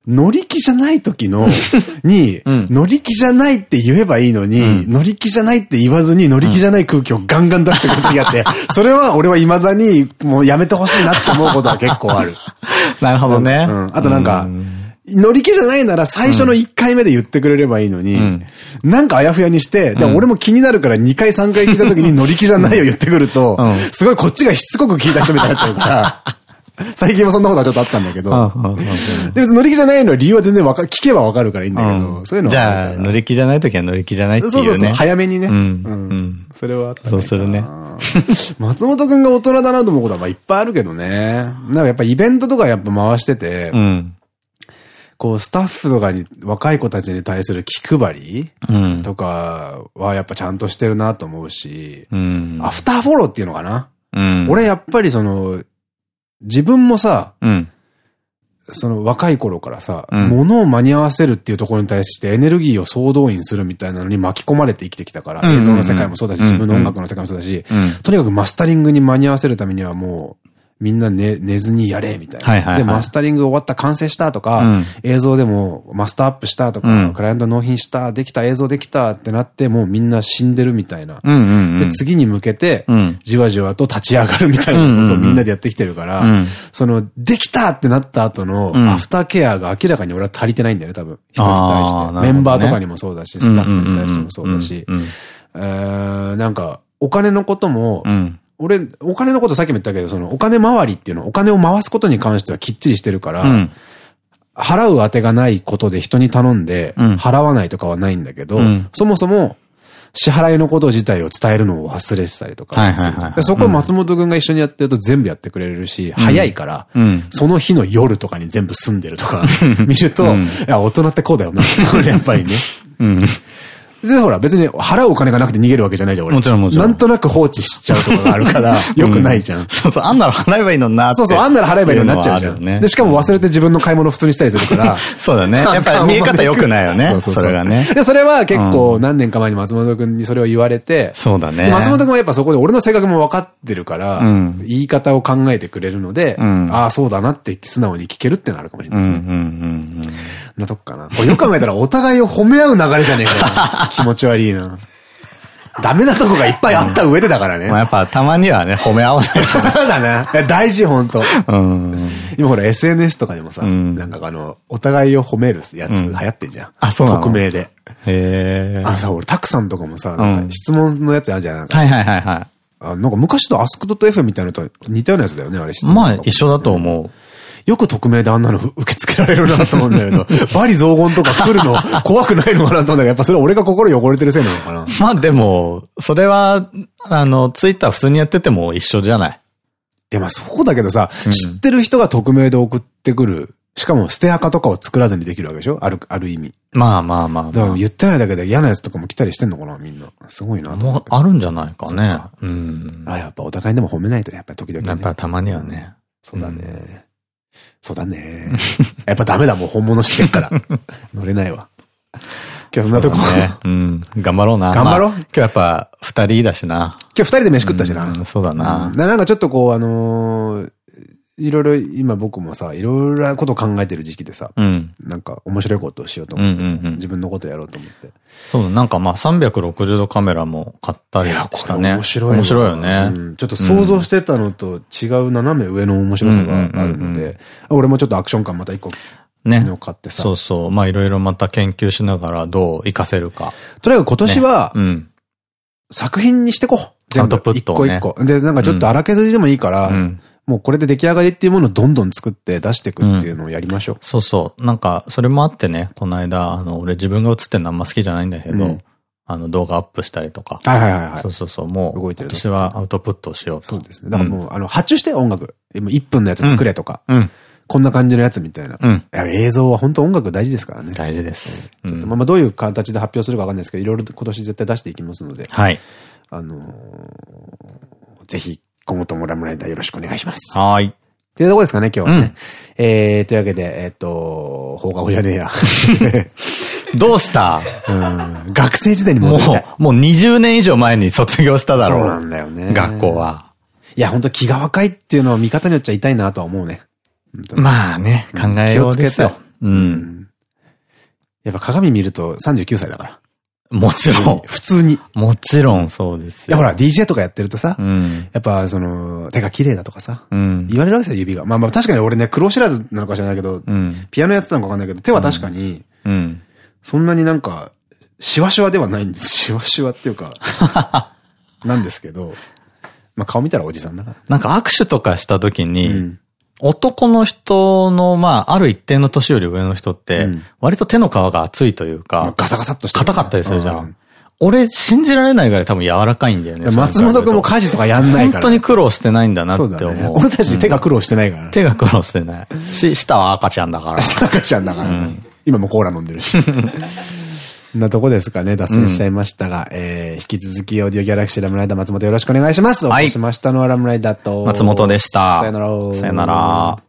乗り気じゃない時の、に、乗り気じゃないって言えばいいのに、乗り気じゃないって言わずに乗り気じゃない空気をガンガン出してくる時があって、それは俺は未だにもうやめてほしいなって思うことは結構ある。なるほどね。うん。あとなんか、乗り気じゃないなら最初の1回目で言ってくれればいいのに、なんかあやふやにして、で俺も気になるから2回3回聞いた時に乗り気じゃないを言ってくると、すごいこっちがしつこく聞いた人みたいになっちゃうから、最近もそんなことはちょっとあったんだけど。で、別に乗り気じゃないのは理由は全然わか、聞けばわかるからいいんだけど、そういうのじゃあ、乗り気じゃない時は乗り気じゃないっていうね。そうそうそう、早めにね。うん。それはあったそうするね。松本くんが大人だなと思うことはいっぱいあるけどね。なんかやっぱイベントとかやっぱ回してて、こう、スタッフとかに、若い子たちに対する気配りとかはやっぱちゃんとしてるなと思うし、アフターフォローっていうのかな。俺やっぱりその、自分もさ、うん、その若い頃からさ、うん、物を間に合わせるっていうところに対してエネルギーを総動員するみたいなのに巻き込まれて生きてきたから、映像の世界もそうだし、自分の音楽の世界もそうだし、とにかくマスタリングに間に合わせるためにはもう、みんな寝、寝ずにやれ、みたいな。で、マスタリング終わった、完成したとか、うん、映像でもマスターアップしたとか、うん、クライアント納品した、できた、映像できたってなって、もうみんな死んでるみたいな。で、次に向けて、じわじわと立ち上がるみたいなことをみんなでやってきてるから、その、できたってなった後の、アフターケアが明らかに俺は足りてないんだよね、多分。人に対して。ね、メンバーとかにもそうだし、スタッフに対してもそうだし。なんか、お金のことも、俺、お金のことさっきも言ったけど、そのお金回りっていうのはお金を回すことに関してはきっちりしてるから、うん、払う当てがないことで人に頼んで、払わないとかはないんだけど、うん、そもそも、支払いのこと自体を伝えるのを忘れてたりとか。そこを松本くんが一緒にやってると全部やってくれるし、うん、早いから、うん、その日の夜とかに全部済んでるとか 見ると、いや、大人ってこうだよな。やっぱりね。で、ほら、別に払うお金がなくて逃げるわけじゃないじゃん、俺。もちろんもちろん。なんとなく放置しちゃうとかがあるから、よくないじゃん。そうそう、あんなら払えばいいのなそうそう、あんなら払えばいいのになっちゃうじゃん。で、しかも忘れて自分の買い物普通にしたりするから。そうだね。やっぱり見え方良くないよね。そうそうそれがね。で、それは結構何年か前に松本くんにそれを言われて。そうだね。松本くんはやっぱそこで俺の性格も分かってるから、言い方を考えてくれるので、ああ、そうだなって素直に聞けるってのあるかもしれない。なとこかな。これよく考えたらお互いを褒め合う流れじゃねえか 気持ち悪いな。ダメなとこがいっぱいあった上でだからね。まあやっぱたまにはね、褒め合わないと。そうだね。大事、ほんと。うん。今ほら SNS とかでもさ、なんかあの、お互いを褒めるやつ流行ってんじゃん。あ、そう匿名で。へえ。あのさ、俺、たくさんとかもさ、質問のやつあるじゃん。はいはいはいはい。あなんか昔とアスクドット FM みたいなのと似たようなやつだよね、あれ質問。まあ一緒だと思う。よく匿名であんなの受け付けられるなと思うんだけど、バリ雑言とか来るの怖くないのかなと思うんだけど、やっぱそれ俺が心汚れてるせいなのかな。まあでも、それは、あの、ツイッター普通にやってても一緒じゃない？いやまあそうだけどさ、うん、知ってる人が匿名で送ってくる。しかも捨て垢とかを作らずにできるわけでしょ？ある、ある意味。まあまあまあ、まあ。だから言ってないだけで嫌なやつとかも来たりしてんのかなみんな。すごいなもうあるんじゃないかね。うん。あ、やっぱお互いでも褒めないと、やっぱり時々、ね。やっぱたまにはね。そうだね。そうだね。やっぱダメだ、もう本物知ってっから。乗れないわ。今日そんなとこ。ね。うん。頑張ろうな。頑張ろう。今日やっぱ二人だしな。今日二人で飯食ったしな。そうだな。なんかちょっとこう、あのいろいろ今僕もさ、いろいろなことを考えてる時期でさ、うん、なんか面白いことをしようと思って、自分のことやろうと思って。そう、なんかまあ360度カメラも買ったりしたね。面白い。面白いよね、うん。ちょっと想像してたのと違う斜め上の面白さがあるので、俺もちょっとアクション感また一個ね。の買ってさ。そうそう。まあいろいろまた研究しながらどう活かせるか。とにかく今年は、ね、うん作品にしてこう。全部。一個一個。で、なんかちょっと荒削りでもいいから、もうこれで出来上がりっていうものをどんどん作って出していくっていうのをやりましょう。そうそう。なんか、それもあってね、この間、あの、俺自分が映ってるのあんま好きじゃないんだけど、あの動画アップしたりとか。はいはいはい。そうそうそう。もう、動いてる私はアウトプットをしようと。そうですね。だからもう、あの、発注して音楽。1分のやつ作れとか。うん。こんな感じのやつみたいな。うん。映像は本当音楽大事ですからね。大事です。ちょっと、まあどういう形で発表するかわかんないですけど、いろいろ今年絶対出していきますので。はい。あのぜひ、今後ともラムライダーよろしくお願いします。はい。っていうとこですかね、今日はね。えー、というわけで、えっと、放課後じゃねえや。どうした？うん。学生時代にもう、もう20年以上前に卒業しただろう。そうなんだよね。学校は。いや、本当気が若いっていうのは見方によっちゃ痛いなとは思うね。まあね、考えようですよ。うん。やっぱ鏡見ると39歳だから。もちろん。普通に。もちろんそうですよ。いやほら、DJ とかやってるとさ、うん、やっぱその、手が綺麗だとかさ、うん、言われるわけですよ、指が。まあまあ確かに俺ね、苦労知らずなのか知らないけど、うん、ピアノやってたのかわかんないけど、手は確かに、うんそんなになんか、シワシワではないんです。シワシワっていうか、なんですけど、まあ顔見たらおじさんだから。なんか握手とかした時に、うん、男の人の、まあ、ある一定の年より上の人って、割と手の皮が厚いというか、ガサガサっとして硬かったりするじゃん。俺、信じられないぐらい多分柔らかいんだよね。松本くんも家事とかやんないから。本当に苦労してないんだなって思う。う俺たち手が苦労してないから。手が苦労してない。し、舌は赤ちゃんだから。赤ちゃんだから。今もコーラ飲んでるし。なとこですかね、脱線しちゃいましたが、うん、えー、引き続きオーディオギャラクシーラムライダー松本よろしくお願いします。はい。おしましたのはラムライダーと。松本でした。さよなら。さよなら。